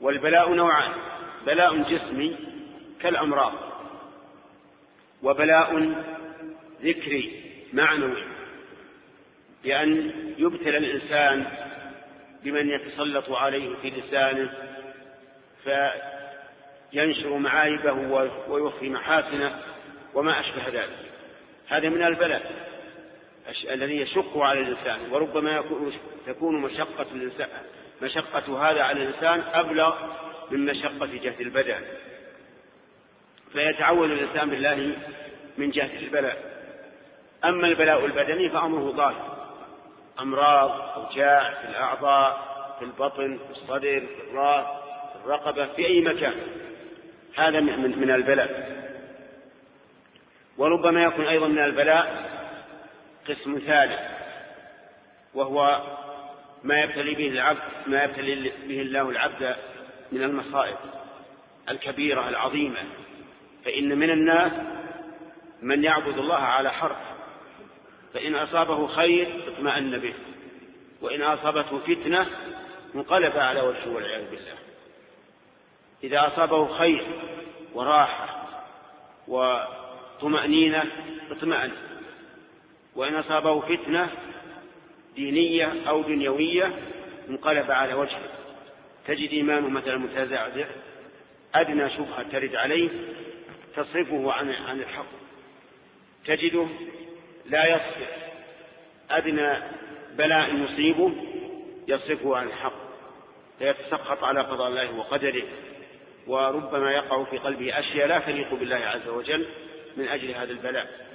والبلاء نوعان بلاء جسمي كالأمراض. وبلاء ذكري معنوي بأن يبتلى الإنسان بمن يتسلط عليه في لسانه فينشر معايبه ويخفي محاسنه وما أشبه ذلك. هذا من البلاء الذي يشق على الإنسان وربما تكون مشقة الإنسان مشقة هذا على الإنسان أبلغ من مشقة جهد البدن. فيتعوذ الإنسان بالله من جهة البلاء. أما البلاء البدني فأمره ظاهر. أمراض أوجاع في الأعضاء في البطن في الصدر في الرأس في الرقبة في أي مكان. هذا من, من البلاء. وربما يكون أيضا من البلاء قسم ثالث وهو ما يبتلي به العبد ما يبتلي به الله العبد من المصائب الكبيرة العظيمة. فإن من الناس من يعبد الله على حرف فإن أصابه خير اطمأن به وإن أصابته فتنة انقلب على وجهه والعياذ بالله. إذا أصابه خير وراحة وطمأنينة اطمأن وإن أصابه فتنة دينية أو دنيوية انقلب على وجهه. تجد إيمانه مثلا متزعزع أدنى شبهة ترد عليه تصرفه عن عن الحق. تجده لا يصبر أدنى بلاء يصيبه يصرفه عن الحق. فيتسخط على قضاء الله وقدره. وربما يقع في قلبه أشياء لا تليق بالله عز وجل من أجل هذا البلاء.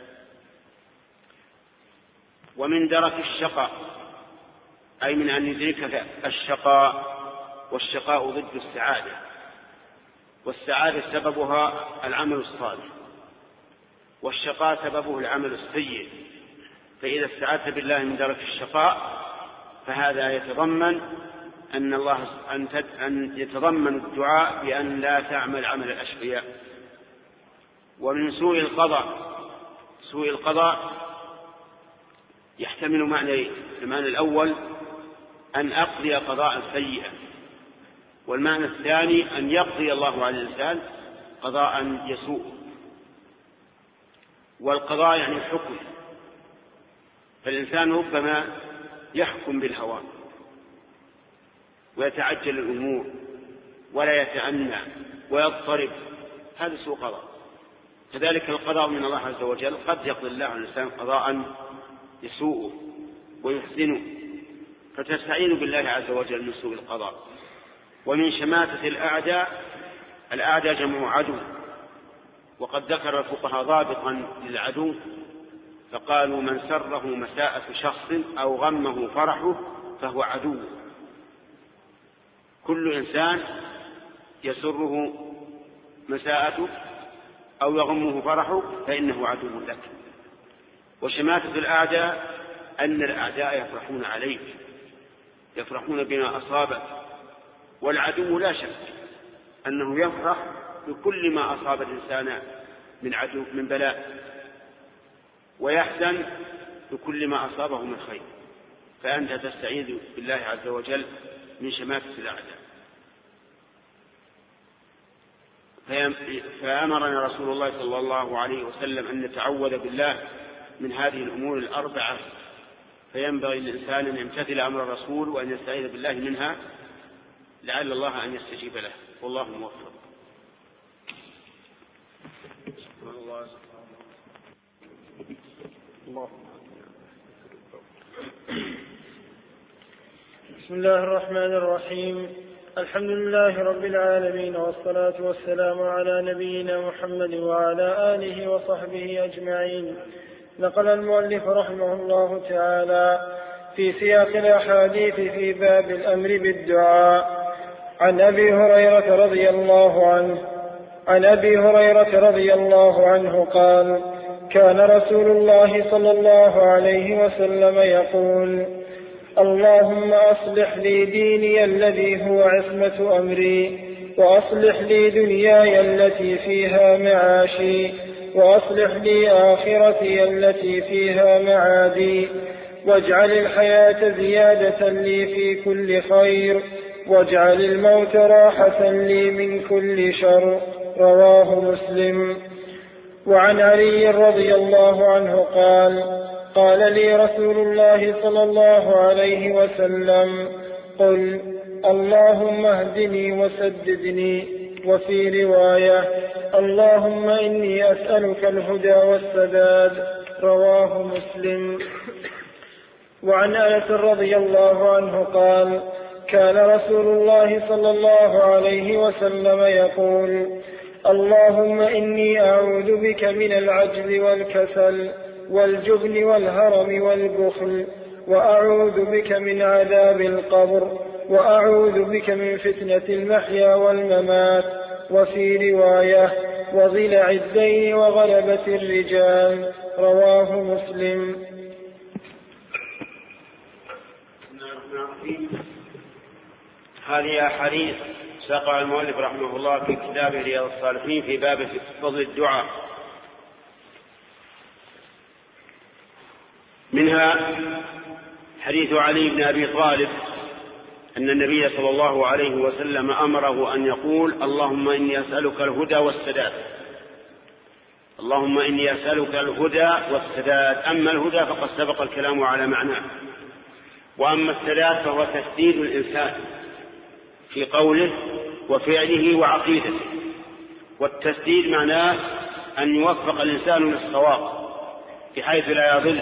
ومن درك الشقاء أي من أن يدركك الشقاء والشقاء ضد السعادة. والسعادة سببها العمل الصالح والشقاء سببه العمل السيء. فإذا استعاذت بالله من درك الشقاء فهذا يتضمن أن الله أن, يتضمن الدعاء بأن لا تعمل عمل الأشقياء. ومن سوء القضاء سوء القضاء يحتمل معنيين المعنى الأول أن أقضي قضاء سيئا. والمعنى الثاني أن يقضي الله على الإنسان قضاء يسوء. والقضاء يعني الحكم. فالإنسان ربما يحكم بالهوى ويتعجل الأمور ولا يتأنى ويضطرب. هذا سوء قضاء. كذلك القضاء من الله عز وجل قد يقضي الله على الإنسان قضاء يسوءه ويحسنه فتستعين بالله عز وجل من سوء القضاء. ومن شماتة الأعداء الأعداء جمع عدو. وقد ذكر الفقهاء ضابطا للعدو فقالوا من سره مساءة شخص أو غمه فرحه فهو عدو. كل إنسان يسره مساءته أو يغمه فرحه فإنه عدو لك. وشماتة الأعداء أن الأعداء يفرحون عليك يفرحون بما أصابك. والعدو لا شك أنه يفرح بكل ما أصاب الإنسان من عدو من بلاء ويحزن بكل ما أصابه من خير. فأنت تستعيذ بالله عز وجل من شماتة الأعداء. فأمرنا رسول الله صلى الله عليه وسلم أن نتعوذ بالله من هذه الأمور الأربعة. فينبغي للإنسان أن يمتثل أمر الرسول وأن يستعيذ بالله منها. لعل الله أن يستجيب له. والله موفق. بسم الله الرحمن الرحيم. الحمد لله رب العالمين والصلاة والسلام على نبينا محمد وعلى آله وصحبه أجمعين. نقل المؤلف رحمه الله تعالى في سياق الأحاديث في باب الأمر بالدعاء. عن أبي هريرة رضي الله عنه عن أبي هريرة رضي الله عنه قال كان رسول الله صلى الله عليه وسلم يقول اللهم أصلح لي ديني الذي هو عصمة أمري وأصلح لي دنياي التي فيها معاشي وأصلح لي آخرتي التي فيها معادي واجعل الحياة زيادة لي في كل خير واجعل الموت راحة لي من كل شر. رواه مسلم. وعن علي رضي الله عنه قال قال لي رسول الله صلى الله عليه وسلم قل اللهم اهدني وسددني. وفي رواية اللهم إني أسألك الهدى والسداد. رواه مسلم. وعن أنس رضي الله عنه قال كان رسول الله صلى الله عليه وسلم يقول اللهم إني أعوذ بك من العجز والكسل والجبن والهرم والبخل وأعوذ بك من عذاب القبر وأعوذ بك من فتنة المحيا والممات وفي رواية وضلع الدين وغلبة الرجال. رواه مسلم. هذه أحاديث ساقها المؤلف رحمه الله في كتابه رياض الصالحين في باب فضل الدعاء. منها حديث علي بن أبي طالب أن النبي صلى الله عليه وسلم أمره أن يقول اللهم إني أسألك الهدى والسداد. اللهم إني أسألك الهدى والسداد. أما الهدى فقد سبق الكلام على معناه. وأما السداد فهو تسديد الإنسان. في قوله وفعله وعقيدته. والتسديد معناه أن يوفق الإنسان للصواب بحيث لا يضل.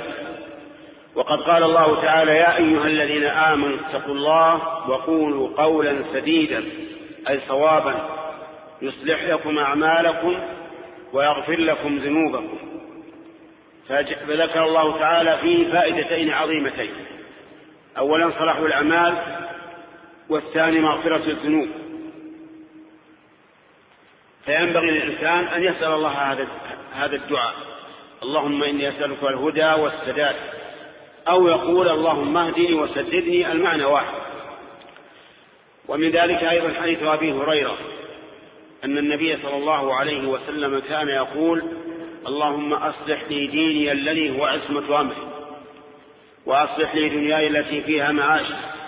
وقد قال الله تعالى يا أيها الذين آمنوا اتقوا الله وقولوا قولا سديدا أي صوابا يصلح لكم أعمالكم ويغفر لكم ذنوبكم. فذكر الله تعالى فيه فائدتين عظيمتين. أولا صلاح الأعمال والثاني مغفرة الذنوب فينبغي للإنسان أن يسأل الله هذا هذا الدعاء. اللهم إني أسألك الهدى والسداد. أو يقول اللهم اهدني وسددني المعنى واحد. ومن ذلك أيضا حديث أبي هريرة. أن النبي صلى الله عليه وسلم كان يقول اللهم أصلح لي ديني الذي هو عصمة أمري. وأصلح لي دنياي التي فيها معاشي.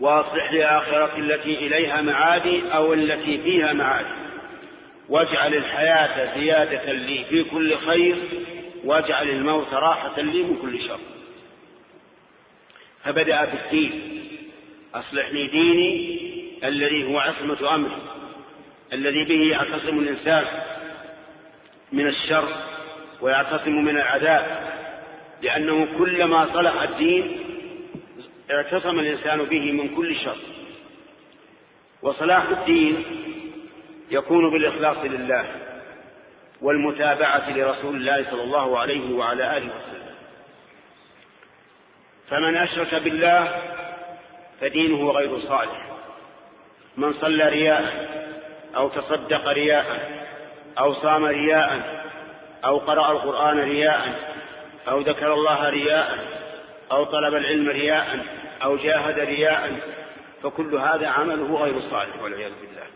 وأصلح لي آخرتي التي إليها معادي أو التي فيها معادي. واجعل الحياة زيادة لي في كل خير واجعل الموت راحة لي من كل شر. فبدأ بالدين أصلح لي ديني الذي هو عصمة أمري الذي به يعتصم الإنسان من الشر ويعتصم من العذاب لأنه كلما صلح الدين اعتصم الإنسان به من كل شر. وصلاح الدين يكون بالإخلاص لله والمتابعة لرسول الله صلى الله عليه وعلى آله وسلم. فمن أشرك بالله فدينه غير صالح. من صلى رياء أو تصدق رياء أو صام رياء أو قرأ القرآن رياء أو ذكر الله رياء أو طلب العلم رياء أو جاهد رياء فكل هذا عمله غير صالح والعياذ بالله.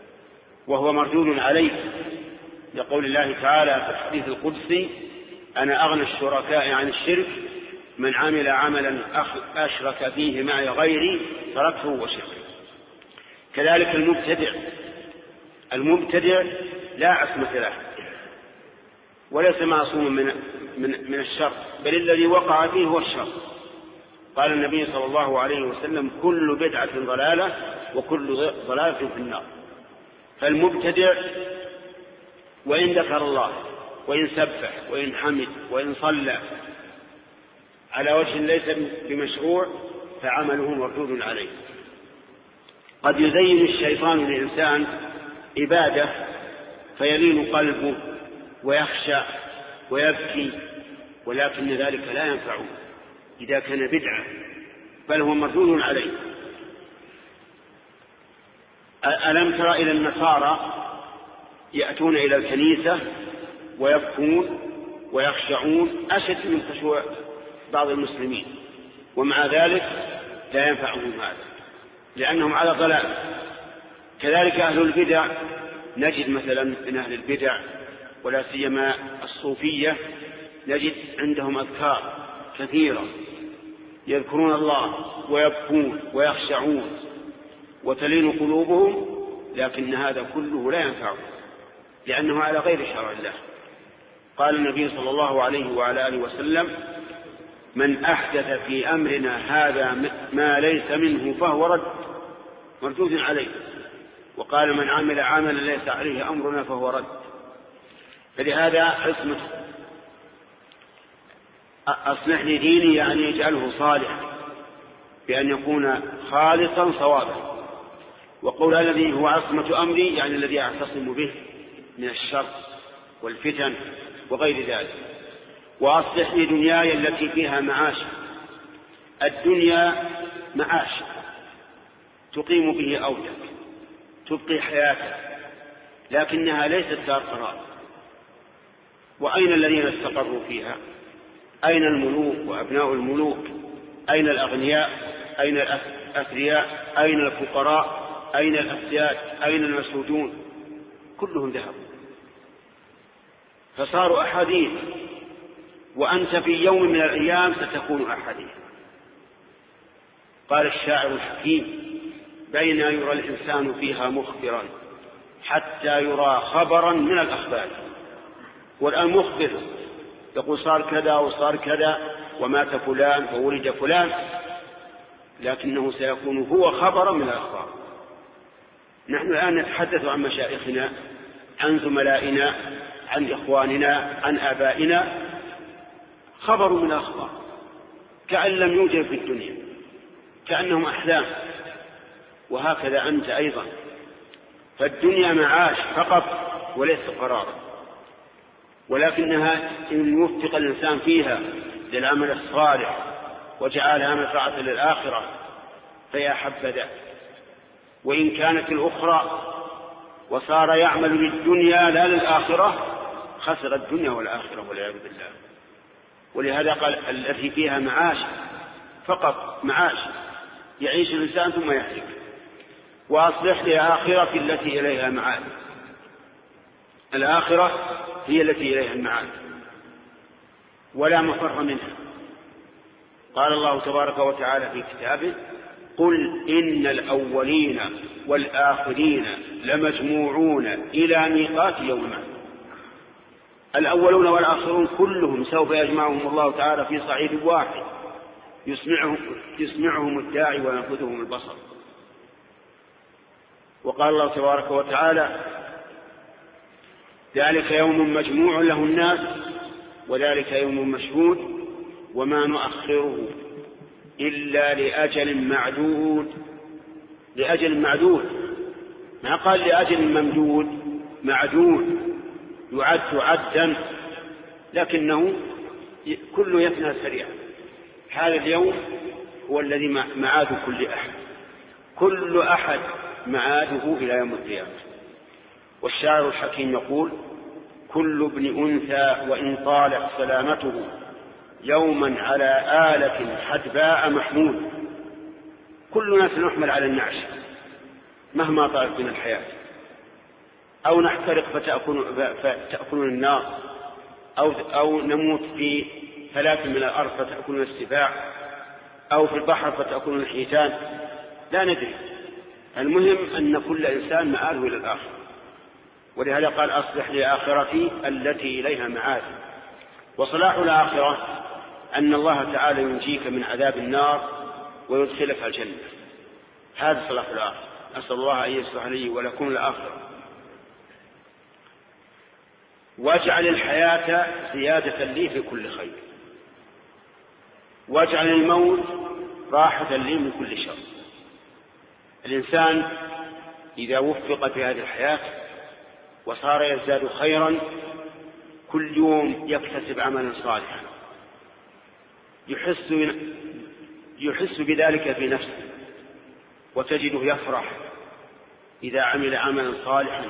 وهو مردود عليه. لقول الله تعالى في الحديث القدسي أنا أغنى الشركاء عن الشرك من عمل عملا أشرك فيه معي غيري تركته وشركه. كذلك المبتدع. المبتدع لا عصمة له. وليس معصوما من من من الشر بل الذي وقع فيه هو الشر. قال النبي صلى الله عليه وسلم كل بدعة ضلالة وكل ضلالة في النار. فالمبتدع وإن ذكر الله وإن سبح وإن حمد وإن صلى على وجه ليس بمشروع فعمله مردود عليه. قد يزين الشيطان للإنسان عبادة فيلين قلبه ويخشى ويبكي ولكن ذلك لا ينفعه. إذا كان بدعة بل هو مردود عليه. ألم تر إلى النصارى يأتون إلى الكنيسة ويبكون ويخشعون؟ أشد من خشوع بعض المسلمين. ومع ذلك لا ينفعهم هذا لأنهم على ضلال. كذلك أهل البدع نجد مثلا من أهل البدع ولا سيما الصوفية نجد عندهم أذكار. كثيرة يذكرون الله ويبكون ويخشعون وتلين قلوبهم لكن هذا كله لا ينفعهم لأنه على غير شرع الله. قال النبي صلى الله عليه وعلى آله وسلم من أحدث في أمرنا هذا ما ليس منه فهو رد. مردود عليه. وقال من عمل عملا ليس عليه أمرنا فهو رد. فلهذا عصمة أصلح لي ديني يعني أجعله صالحا بأن يكون خالصا صوابا. وقول الذي هو عصمة أمري يعني الذي أعتصم به من الشر والفتن وغير ذلك. وأصلح لي دنياي التي فيها معاش. الدنيا معاش. تقيم به أولك تبقي حياتك. لكنها ليست دار قرار. وأين الذين استقروا فيها؟ أين الملوك وأبناء الملوك؟ أين الأغنياء؟ أين الأثرياء؟ أين الفقراء؟ أين الأسياد؟ أين المسعودون كلهم ذهبوا فصاروا أحاديث وأنت في يوم من الأيام ستكون أحاديث. قال الشاعر الحكيم بين يرى الإنسان فيها مخبرا حتى يرى خبرا من الأخبار والآن مخبر يقول صار كذا وصار كذا ومات فلان وولد فلان لكنه سيكون هو خبرا من الأخبار. نحن الآن نتحدث عن مشايخنا عن زملائنا عن إخواننا عن آبائنا. خبر من الأخبار. كأن لم يوجد في الدنيا. كأنهم أحلام. وهكذا أنت أيضا. فالدنيا معاش فقط وليس قرارا ولكنها إن وفق الإنسان فيها للعمل الصالح وجعلها منفعة للآخرة فيا حبذا. وإن كانت الأخرى وصار يعمل للدنيا لا للآخرة خسر الدنيا والآخرة والعياذ بالله. ولهذا قال التي فيها معاش فقط معاش. يعيش الإنسان ثم يهلك. وأصلح لآخرة التي إليها معاد الآخرة هي التي إليها المعاد. ولا مفر منها. قال الله تبارك وتعالى في كتابه قل إن الأولين والآخرين لمجموعون إلى ميقات يوم. الأولون والآخرون كلهم سوف يجمعهم الله تعالى في صعيد واحد. يسمعهم, يسمعهم الداعي وينفذهم البصر. وقال الله تبارك وتعالى ذلك يوم مجموع له الناس وذلك يوم مشهود وما نؤخره إلا لأجل معدود. لأجل معدود. ما قال لأجل ممدود؟ معدود. يعد عدا. لكنه كل يفنى سريعا. هذا اليوم هو الذي معاد كل أحد. كل أحد معاده إلى يوم القيامة. والشاعر الحكيم يقول كل ابن أنثى وإن طالت سلامته يوما على آلة حدباء محمول كلنا سنحمل على النعش مهما طالت من الحياة. أو نحترق فتأكل فتأكلنا النار. أو أو نموت في فلاة من الأرض فتأكلنا السباع. أو في البحر فتأكلنا الحيتان. لا ندري. المهم أن كل إنسان مآله إلى الآخر. ولهذا قال أصلح لآخرتي التي إليها معاد وصلاح الآخرة أن الله تعالى ينجيك من عذاب النار ويدخلك الجنة. هذا صلاح الآخرة. أسأل الله أن يصلح لي ولكم الآخرة. واجعل الحياة زيادة لي في كل خير. واجعل الموت راحة لي من كل شر. الإنسان إذا وفق في هذه الحياة وصار يزداد خيرا كل يوم يكتسب عملا صالحا. يحس يحس بذلك في نفسه وتجده يفرح إذا عمل عملا صالحا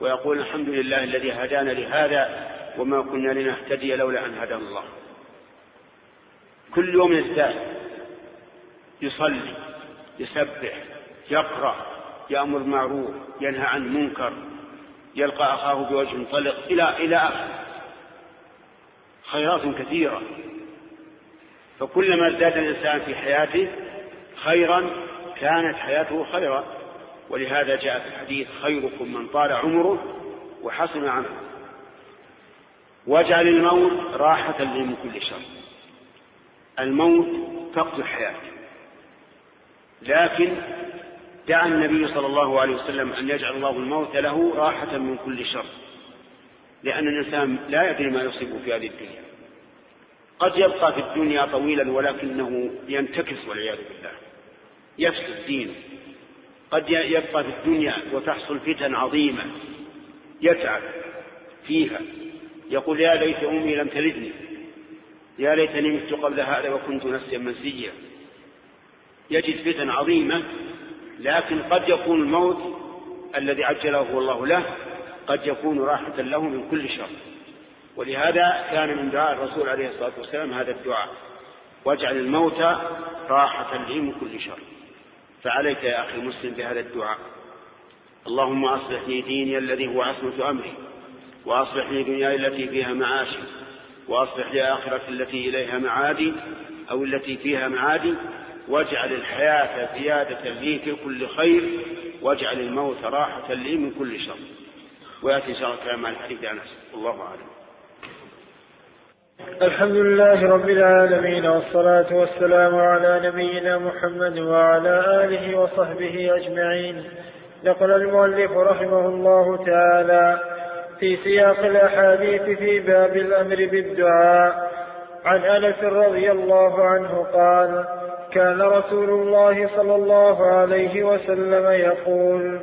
ويقول الحمد لله الذي هدانا لهذا وما كنا لنهتدي لولا أن هدانا الله. كل يوم يزداد يصلي يسبح يقرأ يأمر بالمعروف ينهى عن المنكر. يلقى أخاه بوجه طلق إلى إلى آخره خيرات كثيرة. فكلما ازداد الإنسان في حياته خيرا كانت حياته خيرا. ولهذا جاء في الحديث خيركم من طال عمره وحسن عمله. واجعل الموت راحة من كل شر. الموت فقد الحياة. لكن دعا النبي صلى الله عليه وسلم أن يجعل الله الموت له راحة من كل شر لأن الإنسان لا يدري ما يصيبه في هذه الدنيا. قد يبقى في الدنيا طويلا ولكنه ينتكس والعياذ بالله. يفسد دينه قد يبقى في الدنيا وتحصل فتن عظيمة يتعب فيها. يقول يا ليت أمي لم تلدني. يا ليتني مت قبل هذا وكنت نسيا منسيا. يجد فتن عظيمة لكن قد يكون الموت الذي عجله الله له قد يكون راحة له من كل شر. ولهذا كان من دعاء الرسول عليه الصلاة والسلام هذا الدعاء واجعل الموت راحة لي من كل شر. فعليك يا أخي المسلم بهذا الدعاء. اللهم أصلح لي ديني الذي هو عصمة أمري وأصلح لي دنياي التي فيها معاشي وأصلح لي آخرتي التي إليها معادي أو التي فيها معادي واجعل الحياة زيادة لي في كل خير واجعل الموت راحة لي من كل شر. ويأتي إن شاء الله الكلام عن الحديث عن أنس. والله أعلم. الحمد لله رب العالمين والصلاة والسلام على نبينا محمد وعلى آله وصحبه أجمعين. نقل المؤلف رحمه الله تعالى في سياق الأحاديث في باب الأمر بالدعاء عن أنس رضي الله عنه قال كان رسول الله صلى الله عليه وسلم يقول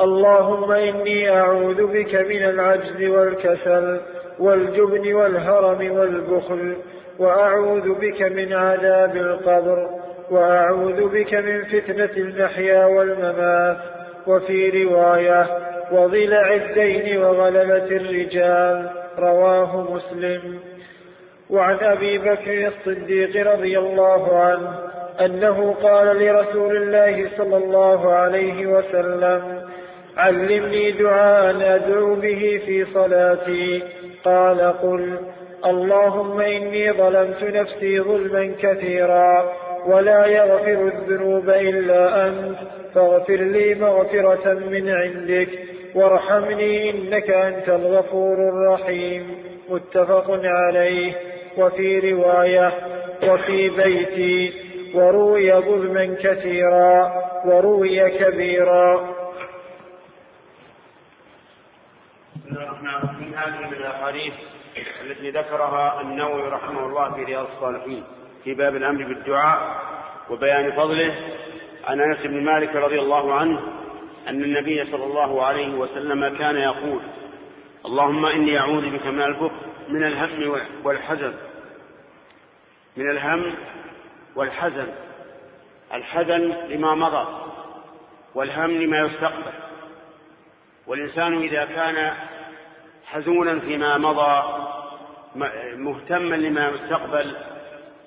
اللهم إني أعوذ بك من العجز والكسل والجبن والهرم والبخل وأعوذ بك من عذاب القبر وأعوذ بك من فتنة المحيا والممات. وفي رواية وضلع الدين وغلبة الرجال رواه مسلم. وعن أبي بكر الصديق رضي الله عنه أنه قال لرسول الله صلى الله عليه وسلم علمني دعاء أدعو به في صلاتي. قال قل اللهم إني ظلمت نفسي ظلما كثيرا ولا يغفر الذنوب إلا أنت فاغفر لي مغفرة من عندك وارحمني إنك أنت الغفور الرحيم. متفق عليه. وفي رواية وفي بيتي وروي ظلما كثيرا وروي كبيرا. من هذه من الأحاديث التي ذكرها النووي رحمه الله في رياض الصالحين في باب الأمر بالدعاء وبيان فضله. عن أنس بن مالك رضي الله عنه أن النبي صلى الله عليه وسلم كان يقول اللهم إني أعوذ بك من البخل من الهم والحزن. من الهم والحزن. الحزن لما مضى والهم لما يستقبل. والإنسان إذا كان حزونا فيما مضى مهتما لما يستقبل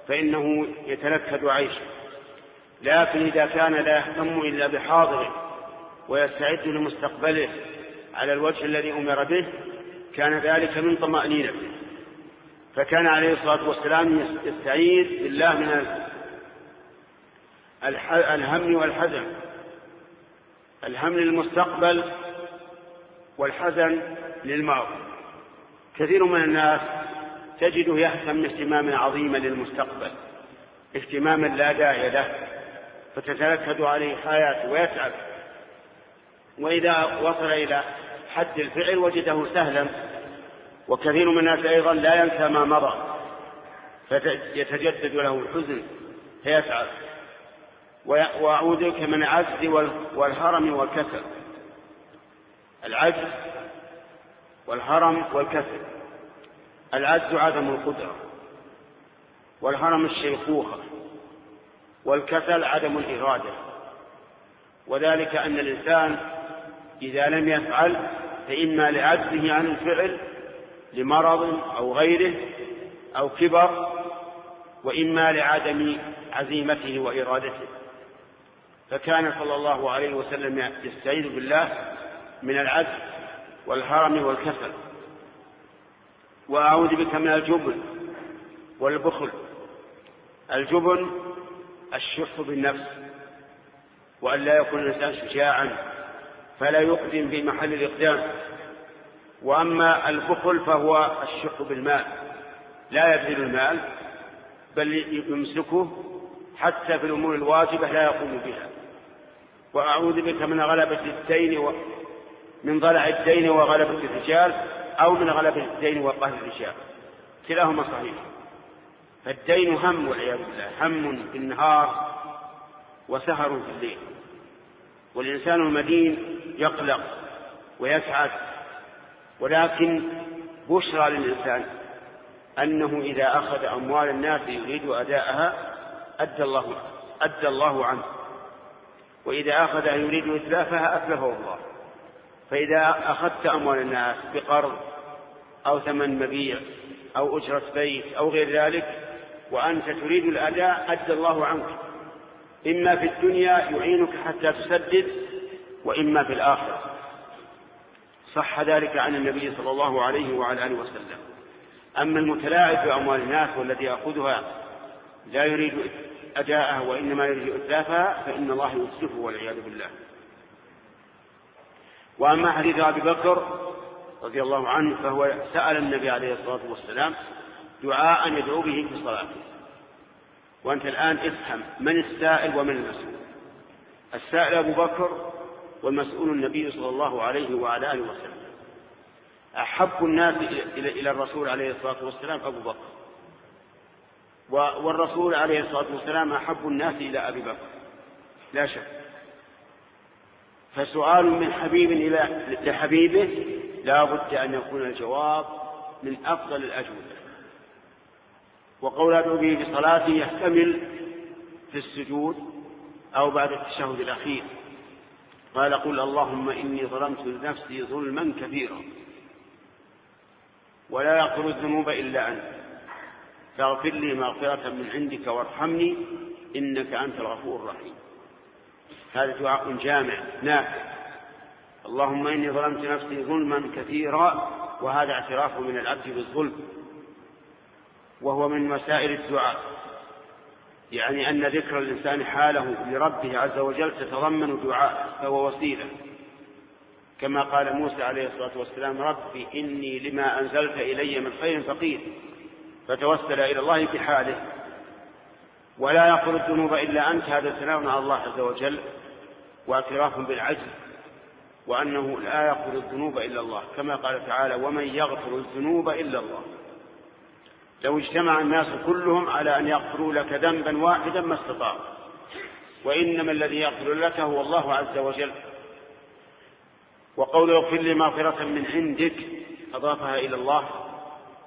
فإنه يتنكد عيشه. لكن إذا كان لا يهتم إلا بحاضره ويستعد لمستقبله على الوجه الذي أمر به كان ذلك من طمأنينته. فكان عليه الصلاة والسلام يستعيذ بالله من الهم والحزن. الهم للمستقبل والحزن للماضي. كثير من الناس تجده يهتم اهتماما عظيما للمستقبل اهتماما لا داعي له فتتنكد عليه حياته ويتعب. وإذا وصل إلى حد الفعل وجده سهلا وكثير من الناس أيضا لا ينسى ما مضى فيتجدد له الحزن فيتعب وأعوذ بك من العجز والهرم والكسل. العجز والهرم والكسل. العجز عدم القدرة والهرم الشيخوخة والكسل عدم الإرادة. وذلك أن الإنسان إذا لم يفعل فإما لعجزه عن الفعل لمرض أو غيره أو كبر وإما لعدم عزيمته وإرادته. فكان صلى الله عليه وسلم يستعيذ بالله من العجز والهرم والكسل. وأعوذ بك من الجبن والبخل. الجبن الشح بالنفس وأن لا يكون الإنسان شجاعا فلا يقدم في محل الإقدام. وأما البخل فهو الشح بالمال. لا يبذل المال بل يمسكه حتى في الأمور الواجبة لا يقوم بها. وأعوذ بك من غلبة الدين و... من ضلع الدين وغلبة الرجال أو من غلبة الدين وقهر الرجال. كلاهما صحيح. فالدين هم والعياذ بالله هم في النهار وسهر في الليل. والإنسان المدين يقلق ويسعد ولكن بشرى للإنسان أنه إذا أخذ أموال الناس يريد أداءها أدى الله أدى الله عنه. وإذا أخذها يريد إتلافها أتلفه الله. فإذا أخذت أموال الناس بقرض أو ثمن مبيع أو أجرة بيت أو غير ذلك وأنت تريد الأداء أدى الله عنك. إما في الدنيا يعينك حتى تسدد وإما في الآخرة. صح ذلك عن النبي صلى الله عليه وعلى آله وسلم. أما المتلاعب بأموال الناس والذي يأخذها لا يريد أداءها وإنما يريد إتلافها فإن الله يسلفه والعياذ بالله. وأما حديث أبي بكر رضي الله عنه فهو سأل النبي عليه الصلاة والسلام دعاء يدعو به في صلاته. وأنت الآن افهم من السائل ومن المسؤول. السائل أبو بكر والمسؤول النبي صلى الله عليه وعلى آله وسلم. أحب الناس إلى الرسول عليه الصلاة والسلام أبو بكر. والرسول عليه الصلاة والسلام أحب الناس إلى أبي بكر. لا شك. فسؤال من حبيب إلى لحبيبه لا بد أن يكون الجواب من أفضل الأجوبة. وقول أدعو به في صلاته يحتمل في السجود أو بعد التشهد الأخير. قال قل اللهم إني ظلمت لنفسي ظلما كثيرا ولا يغفر الذنوب إلا أنت. فاغفر لي مغفرة من عندك وارحمني إنك أنت الغفور الرحيم. هذا دعاء جامع نافع. اللهم إني ظلمت نفسي ظلما كثيرا وهذا اعتراف من العبد بالظلم. وهو من مسائل الدعاء. يعني أن ذكر الإنسان حاله لربه عز وجل تتضمن دعاء فهو وسيلة. كما قال موسى عليه الصلاة والسلام ربي إني لما أنزلت إلي من خير فقير. فتوسل إلى الله بحاله. ولا يغفر الذنوب إلا أنت هذا السلام على الله عز وجل واعتراف بالعجز. وأنه لا يغفر الذنوب إلا الله كما قال تعالى ومن يغفر الذنوب إلا الله. لو اجتمع الناس كلهم على أن يغفروا لك ذنبا واحدا ما استطاعوا. وإنما الذي يغفر لك هو الله عز وجل. وقول اغفر لي مغفرة من عندك أضافها إلى الله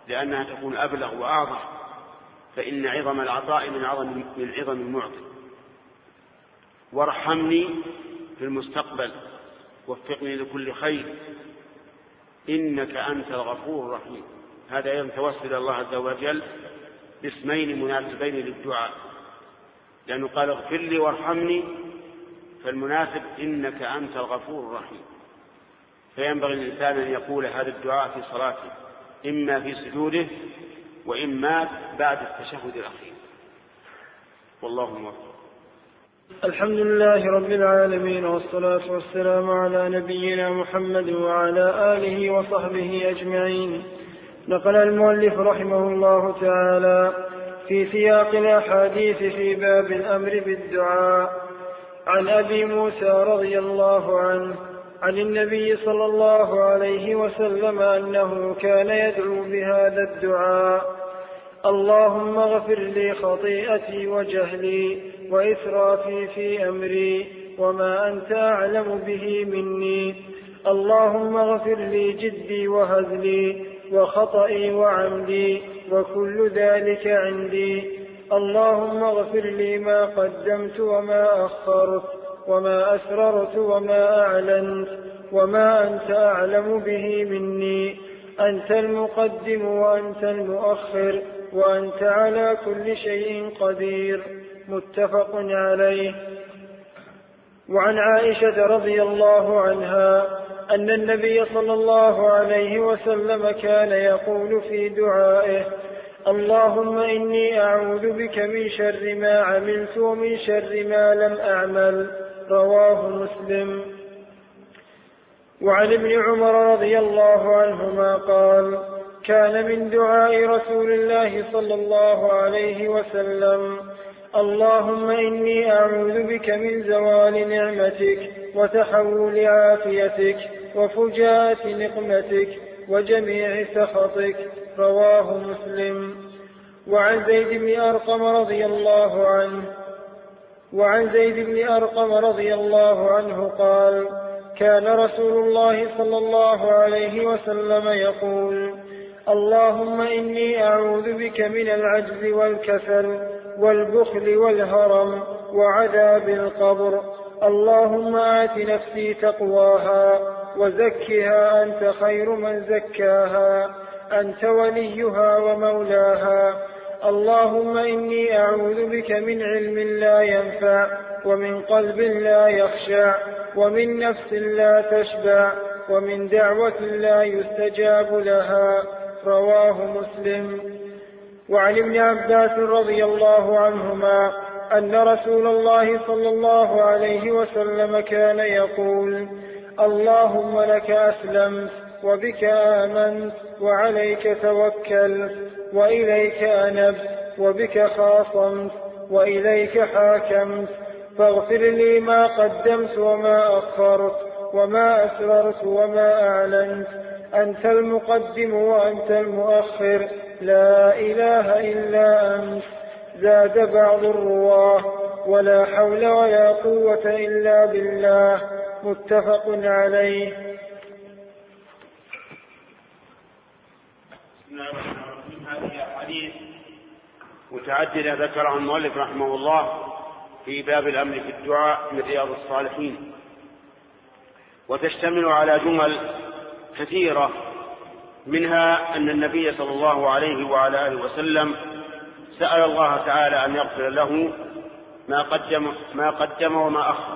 لأنها تكون أبلغ وأعظم. فإن عظم العطاء من عظم من عظم المعطي. وارحمني في المستقبل. وفقني لكل خير. إنك أنت الغفور الرحيم. هذا أيضا توسل الله عز وجل باسمين مناسبين للدعاء. لأنه قال اغفر لي وارحمني فالمناسب إنك أنت الغفور الرحيم. فينبغي الإنسان أن يقول هذا الدعاء في صلاته إما في سجوده وإما بعد التشهد الأخير. والله موفق. الحمد لله رب العالمين والصلاة والسلام على نبينا محمد وعلى آله وصحبه أجمعين. نقل المؤلف رحمه الله تعالى في سياق الأحاديث في باب الأمر بالدعاء. عن أبي موسى رضي الله عنه عن النبي صلى الله عليه وسلم أنه كان يدعو بهذا الدعاء. اللهم اغفر لي خطيئتي وجهلي وإسرافي في أمري وما أنت أعلم به مني. اللهم اغفر لي جدي وهزلي وخطئي وعمدي وكل ذلك عندي. اللهم اغفر لي ما قدمت وما أخرت وما أسررت وما أعلنت وما أنت أعلم به مني. أنت المقدم وأنت المؤخر وأنت على كل شيء قدير. متفق عليه. وعن عائشة رضي الله عنها أن النبي صلى الله عليه وسلم كان يقول في دعائه اللهم إني أعوذ بك من شر ما عملت ومن شر ما لم أعمل. رواه مسلم. وعن ابن عمر رضي الله عنهما قال كان من دعاء رسول الله صلى الله عليه وسلم اللهم إني أعوذ بك من زوال نعمتك وتحول عافيتك. وفجاءة نقمتك وجميع سخطك رواه مسلم. وعن زيد بن أرقم رضي الله عنه وعن زيد بن أرقم رضي الله عنه قال كان رسول الله صلى الله عليه وسلم يقول اللهم إني أعوذ بك من العجز والكسل والبخل والهرم وعذاب القبر اللهم آت نفسي تقواها وزكها أنت خير من زكاها أنت وليها ومولاها. اللهم إني أعوذ بك من علم لا ينفع ومن قلب لا يخشع ومن نفس لا تشبع ومن دعوة لا يستجاب لها. رواه مسلم. وعن ابن عباس رضي الله عنهما أن رسول الله صلى الله عليه وسلم كان يقول اللهم لك أسلمت وبك آمنت وعليك توكلت وإليك أنبت وبك خاصمت وإليك حاكمت. فاغفر لي ما قدمت وما أخرت وما أسررت وما أعلنت. أنت المقدم وأنت المؤخر. لا إله إلا أنت. زاد بعض الرواه ولا حول ولا قوة إلا بالله. متفق عليه. بسم الله الرحمن الرحيم. هذه أحاديث متعددة ذكرها المؤلف رحمه الله في باب الأمر في الدعاء من رياض الصالحين. وتشتمل على جمل كثيرة منها أن النبي صلى الله عليه وعلى آله وسلم سأل الله تعالى أن يغفر له ما قدم ما قدم وما أخر.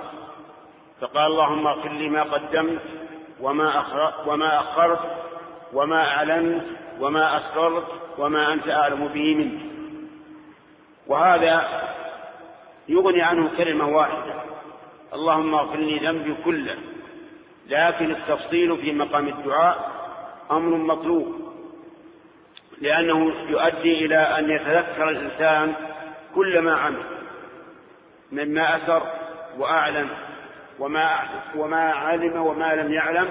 فقال اللهم اغفر لي ما قدمت وما أخر وما أخرت وما أعلنت وما أسررت وما أنت أعلم به مني. وهذا يغني عنه كلمة واحدة. اللهم اغفر لي ذنبي كله لكن التفصيل في مقام الدعاء أمر مطلوب لأنه يؤدي إلى أن يتذكر الإنسان كل ما عمل مما أثر وأعلم وما وما علم وما لم يعلم.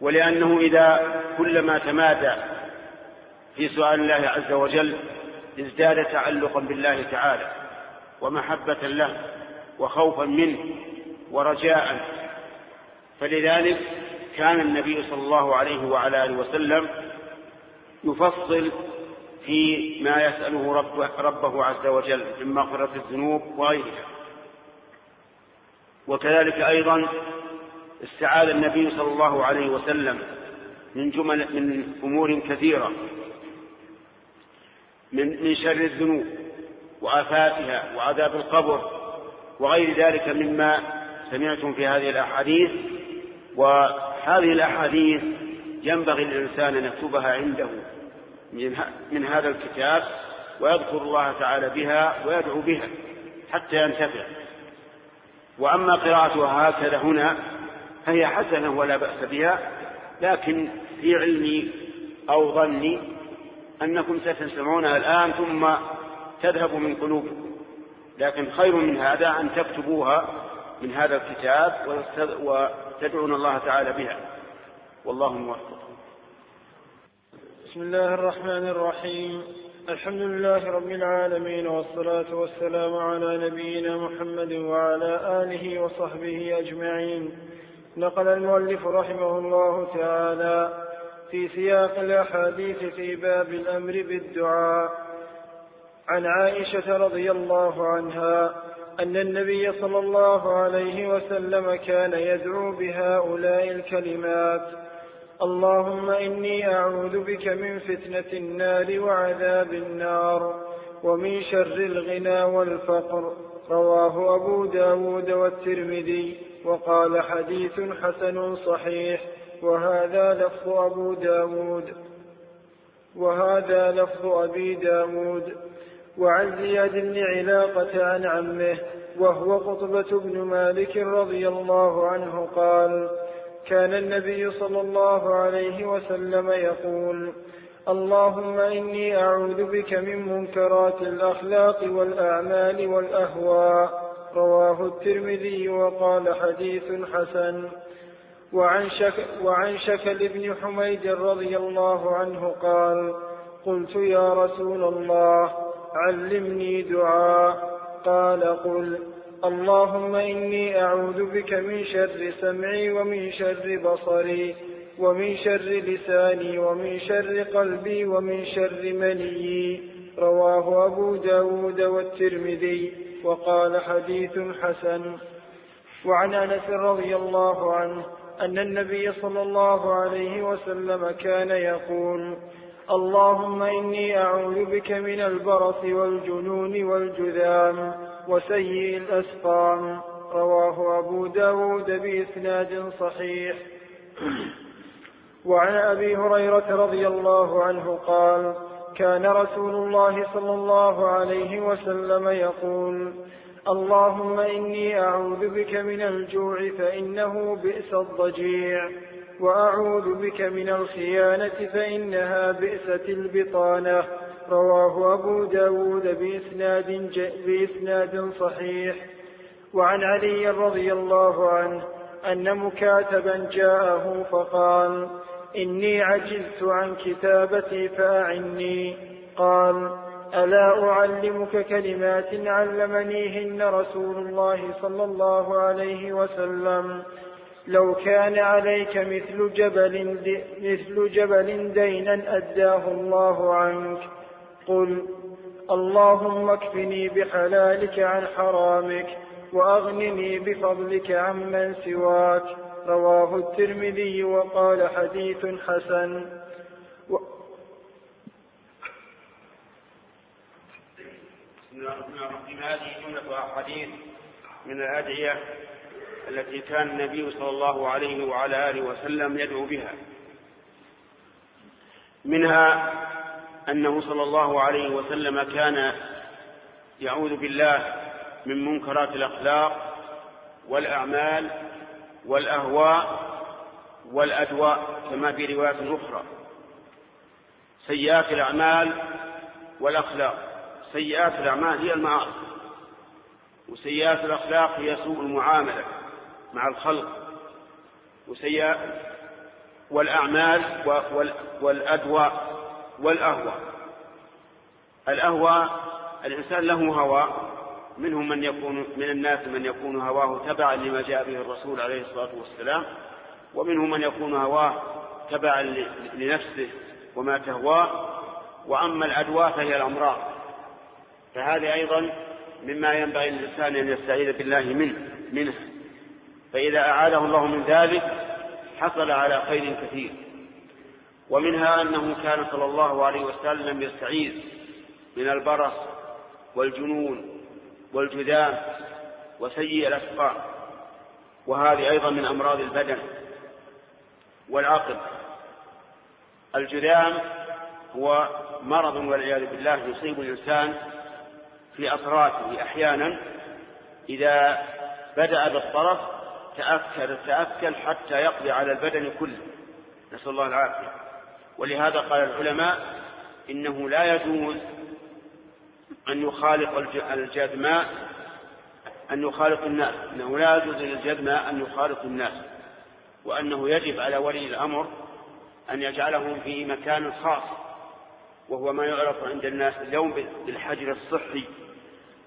ولأنه إذا كلما تمادى في سؤال الله عز وجل ازداد تعلقا بالله تعالى ومحبة له وخوفا منه ورجاء. فلذلك كان النبي صلى الله عليه وعلى آله وسلم يفصل في ما يسأله رب ربه عز وجل من مغفرة الذنوب وغيرها. وكذلك أيضا استعاذ النبي صلى الله عليه وسلم من جمل من أمور كثيرة من من شر الذنوب وآفاتها وعذاب القبر وغير ذلك مما سمعتم في هذه الأحاديث. وهذه الأحاديث ينبغي للإنسان أن يكتبها عنده من هذا الكتاب ويذكر الله تعالى بها ويدعو بها حتى ينتفع. وأما قراءتها هكذا هنا فهي حسنة ولا بأس بها لكن في علمي أو ظني أنكم ستسمعونها الآن ثم تذهب من قلوبكم. لكن خير من هذا أن تكتبوها من هذا الكتاب وتدعون الله تعالى بها. والله موفق. بسم الله الرحمن الرحيم. الحمد لله رب العالمين والصلاة والسلام على نبينا محمد وعلى آله وصحبه أجمعين. نقل المؤلف رحمه الله تعالى في سياق الأحاديث في باب الأمر بالدعاء. عن عائشة رضي الله عنها أن النبي صلى الله عليه وسلم كان يدعو بهؤلاء الكلمات. اللهم إني أعوذ بك من فتنة النار وعذاب النار ومن شر الغنى والفقر. رواه أبو داود والترمذي وقال حديث حسن صحيح. وهذا لفظ أبو داود. وهذا لفظ أبي داود. وعن زياد بن علاقة عن عمه. وهو قطبة بن مالك رضي الله عنه قال كان النبي صلى الله عليه وسلم يقول اللهم إني أعوذ بك من منكرات الأخلاق والأعمال والأهواء. رواه الترمذي وقال حديث حسن. وعن, شك وعن شكل بن حميد رضي الله عنه قال قلت يا رسول الله علمني دعاء. قال قل اللهم إني أعوذ بك من شر سمعي ومن شر بصري ومن شر لساني ومن شر قلبي ومن شر منيي رواه أبو داود والترمذي وقال حديث حسن. وعن أنس رضي الله عنه أن النبي صلى الله عليه وسلم كان يقول اللهم إني أعوذ بك من البرص والجنون والجذام وسيء الأسقام. رواه أبو داود بإسناد صحيح. وعن أبي هريرة رضي الله عنه قال كان رسول الله صلى الله عليه وسلم يقول اللهم إني أعوذ بك من الجوع فإنه بئس الضجيع. وأعوذ بك من الخيانة فإنها بئست البطانة. رواه أبو داود بإسناد, بإسناد صحيح. وعن علي رضي الله عنه أن مكاتبا جاءه فقال إني عجزت عن كتابتي فأعني. قال ألا أعلمك كلمات علمنيهن رسول الله صلى الله عليه وسلم؟ لو كان عليك مثل جبل مثل جبل دينا أداه الله عنك. قل اللهم اكفني بحلالك عن حرامك وأغنني بفضلك عمن سواك. رواه الترمذي وقال حديث حسن. و... بسم الله الرحمن الرحيم. هذه جملة أحاديث من الأدعية التي كان النبي صلى الله عليه وعلى آله وسلم يدعو بها. منها أنه صلى الله عليه وسلم كان يعوذ بالله من منكرات الأخلاق والأعمال والأهواء والأدواء كما في رواية أخرى. سيئات الأعمال والأخلاق. سيئات الأعمال هي المعاصي وسيئات الأخلاق هي سوء المعاملة. مع الخلق وسيئات والأعمال والأدواء والأهوى. الأهوى الإنسان له هوى منهم من يكون من الناس من يكون هواه تبعا لما جاء به الرسول عليه الصلاة والسلام ومنهم من يكون هواه تبعا لنفسه وما تهواه. وأما الأدواء فهي الأمراض. فهذه أيضا مما ينبغي للإنسان أن يستعيذ بالله منه منه. فإذا أعاده الله من ذلك حصل على خير كثير. ومنها أنه كان صلى الله عليه وسلم يستعيذ من البرص والجنون والجذام وسيء الأسقام وهذه أيضا من أمراض البدن والعقل. الجذام هو مرض والعياذ بالله يصيب الإنسان في أطرافه أحيانا إذا بدأ بالطرف تأكل تأكل حتى يقضي على البدن كله. نسأل الله العافية. ولهذا قال العلماء إنه لا يجوز أن يخالط الجدماء أن يخالط الناس. أنه لا يجوز للجدماء أن يخالط الناس. وأنه يجب على ولي الأمر أن يجعلهم في مكان خاص. وهو ما يعرف عند الناس اليوم بالحجر الصحي.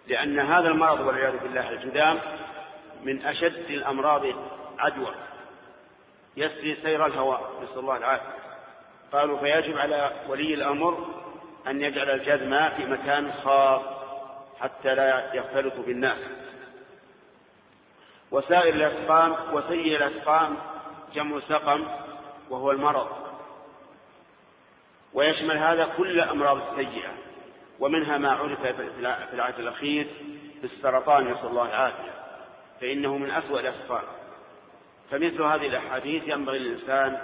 لأن هذا المرض والعياذ بالله الجذام من أشد الأمراض عدوى. يسري سير الهواء نسأل الله العافية. قالوا فيجب على ولي الأمر أن يجعل الجزم في مكان خاص حتى لا يختلط بالناس. وسائر الأسقام وسيء الأسقام جمع سقم وهو المرض. ويشمل هذا كل الأمراض السيئة ومنها ما عرف في العهد الأخير بالسرطان نسأل الله العافية. فإنه من أسوأ الأسقام فمثل هذه الأحاديث ينبغي للإنسان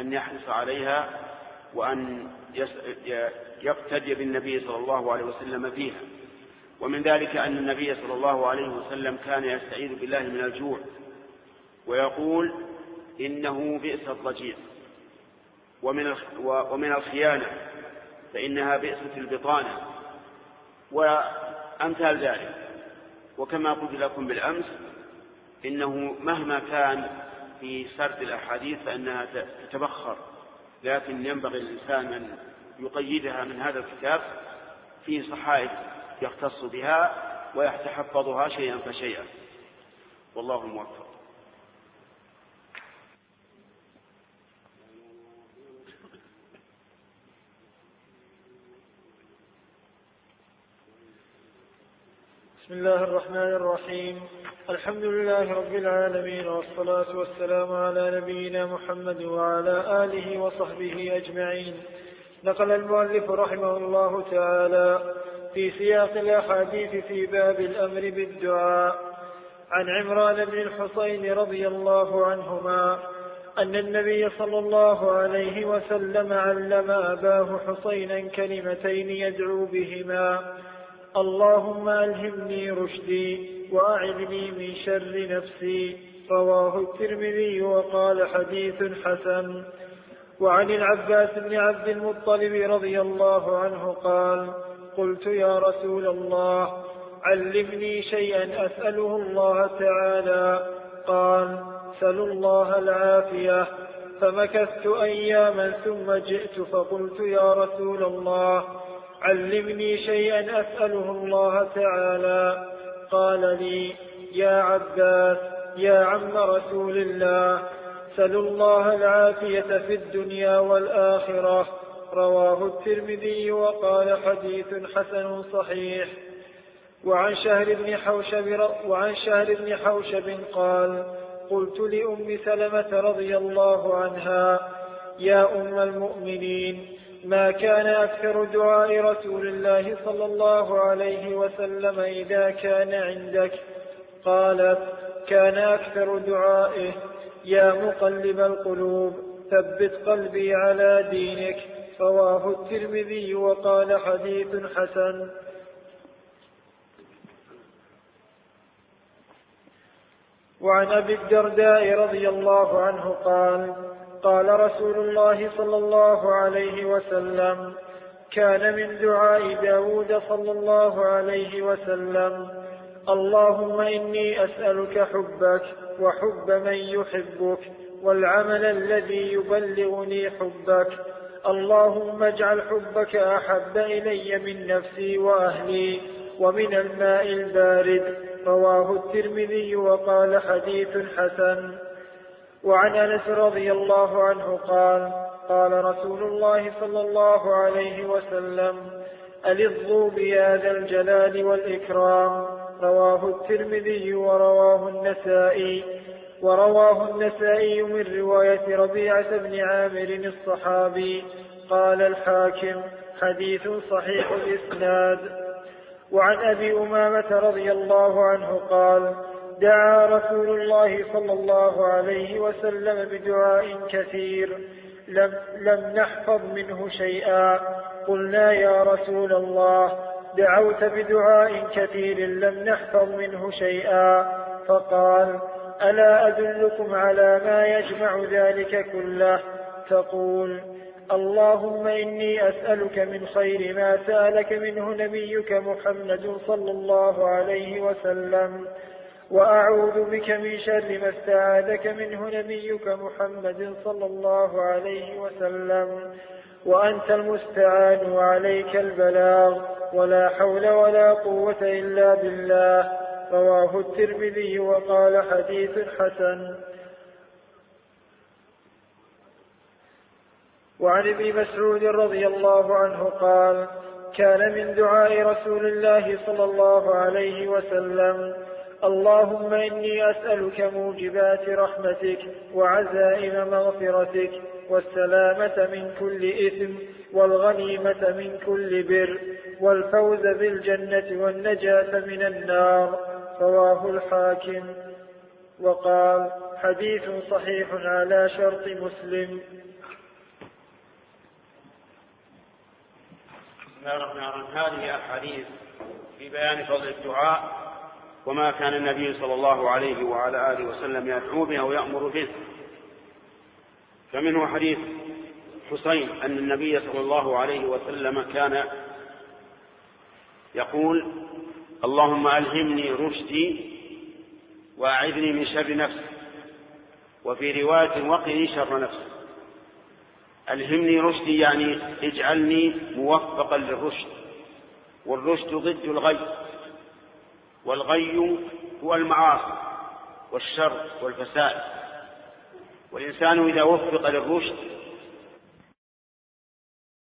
أن يحرص عليها وأن يقتدي بالنبي صلى الله عليه وسلم فيها. ومن ذلك أن النبي صلى الله عليه وسلم كان يستعيذ بالله من الجوع ويقول إنه بئس الضجيع. ومن ومن الخيانة فإنها بئسة البطانة. وأمثال ذلك. وكما قلت لكم بالأمس إنه مهما كان في سرد الأحاديث فإنها تتبخر لكن ينبغي الإنسان أن يقيدها من هذا الكتاب في صحائف يختص بها ويتحفظها شيئا فشيئا. والله موفق. بسم الله الرحمن الرحيم. الحمد لله رب العالمين والصلاة والسلام على نبينا محمد وعلى آله وصحبه أجمعين. نقل المؤلف رحمه الله تعالى في سياق الأحاديث في باب الأمر بالدعاء. عن عمران بن الحصين رضي الله عنهما أن النبي صلى الله عليه وسلم علم أباه حصينا كلمتين يدعو بهما. اللهم ألهمني رشدي وأعذني من شر نفسي. رواه الترمذي وقال حديث حسن. وعن العباس بن عبد المطلب رضي الله عنه قال قلت يا رسول الله علمني شيئا أسأله الله تعالى. قال سل الله العافية. فمكثت أياما ثم جئت فقلت يا رسول الله علمني شيئا أسأله الله تعالى. قال لي يا عباس يا عم رسول الله سلوا الله العافية في الدنيا والآخرة. رواه الترمذي وقال حديث حسن صحيح. وعن شهر بن حوشب وعن شهر بن حوشب قال قلت لأم سلمة رضي الله عنها يا أم المؤمنين ما كان أكثر دعاء رسول الله صلى الله عليه وسلم إذا كان عندك. قالت كان أكثر دعائه يا مقلب القلوب ثبت قلبي على دينك. رواه الترمذي وقال حديث حسن. وعن أبي الدرداء رضي الله عنه قال قال رسول الله صلى الله عليه وسلم كان من دعاء داود صلى الله عليه وسلم اللهم إني أسألك حبك وحب من يحبك والعمل الذي يبلغني حبك. اللهم اجعل حبك أحب إلي من نفسي وأهلي ومن الماء البارد. رواه الترمذي وقال حديث حسن. وعن أنس رضي الله عنه قال قال رسول الله صلى الله عليه وسلم ألظوا بهذا الجلال والإكرام. رواه الترمذي ورواه النسائي. ورواه النسائي من رواية ربيعة بن عامر الصحابي. قال الحاكم حديث صحيح الإسناد. وعن أبي أمامة رضي الله عنه قال دعا رسول الله صلى الله عليه وسلم بدعاء كثير. لم, لم نحفظ منه شيئا. قلنا يا رسول الله دعوت بدعاء كثير لم نحفظ منه شيئا. فقال ألا أدلكم على ما يجمع ذلك كله؟ تقول اللهم إني أسألك من خير ما سألك منه نبيك محمد صلى الله عليه وسلم. وأعوذ بك من شر ما استعاذك منه نبيك محمد صلى الله عليه وسلم وأنت المستعان وعليك البلاغ ولا حول ولا قوة إلا بالله. رواه الترمذي وقال حديث حسن. وعن ابن مسعود رضي الله عنه قال كان من دعاء رسول الله صلى الله عليه وسلم اللهم إني أسألك موجبات رحمتك وعزائم مغفرتك والسلامة من كل إثم والغنيمة من كل بر والفوز بالجنة والنجاة من النار. رواه الحاكم. وقال حديث صحيح على شرط مسلم. بسم الله الرحمن الرحيم. هذه أحاديث في بيان فضل الدعاء. وما كان النبي صلى الله عليه وعلى آله وسلم يدعو به ويأمر به. فمنه حديث حسين أن النبي صلى الله عليه وسلم كان يقول اللهم ألهمني رشدي وأعذني من شر نفسي وفي رواية وقني شر نفسي. ألهمني رشدي يعني اجعلني موفقا للرشد والرشد ضد الغي. والغي هو المعاصي والشر والفساد. والإنسان إذا وفق للرشد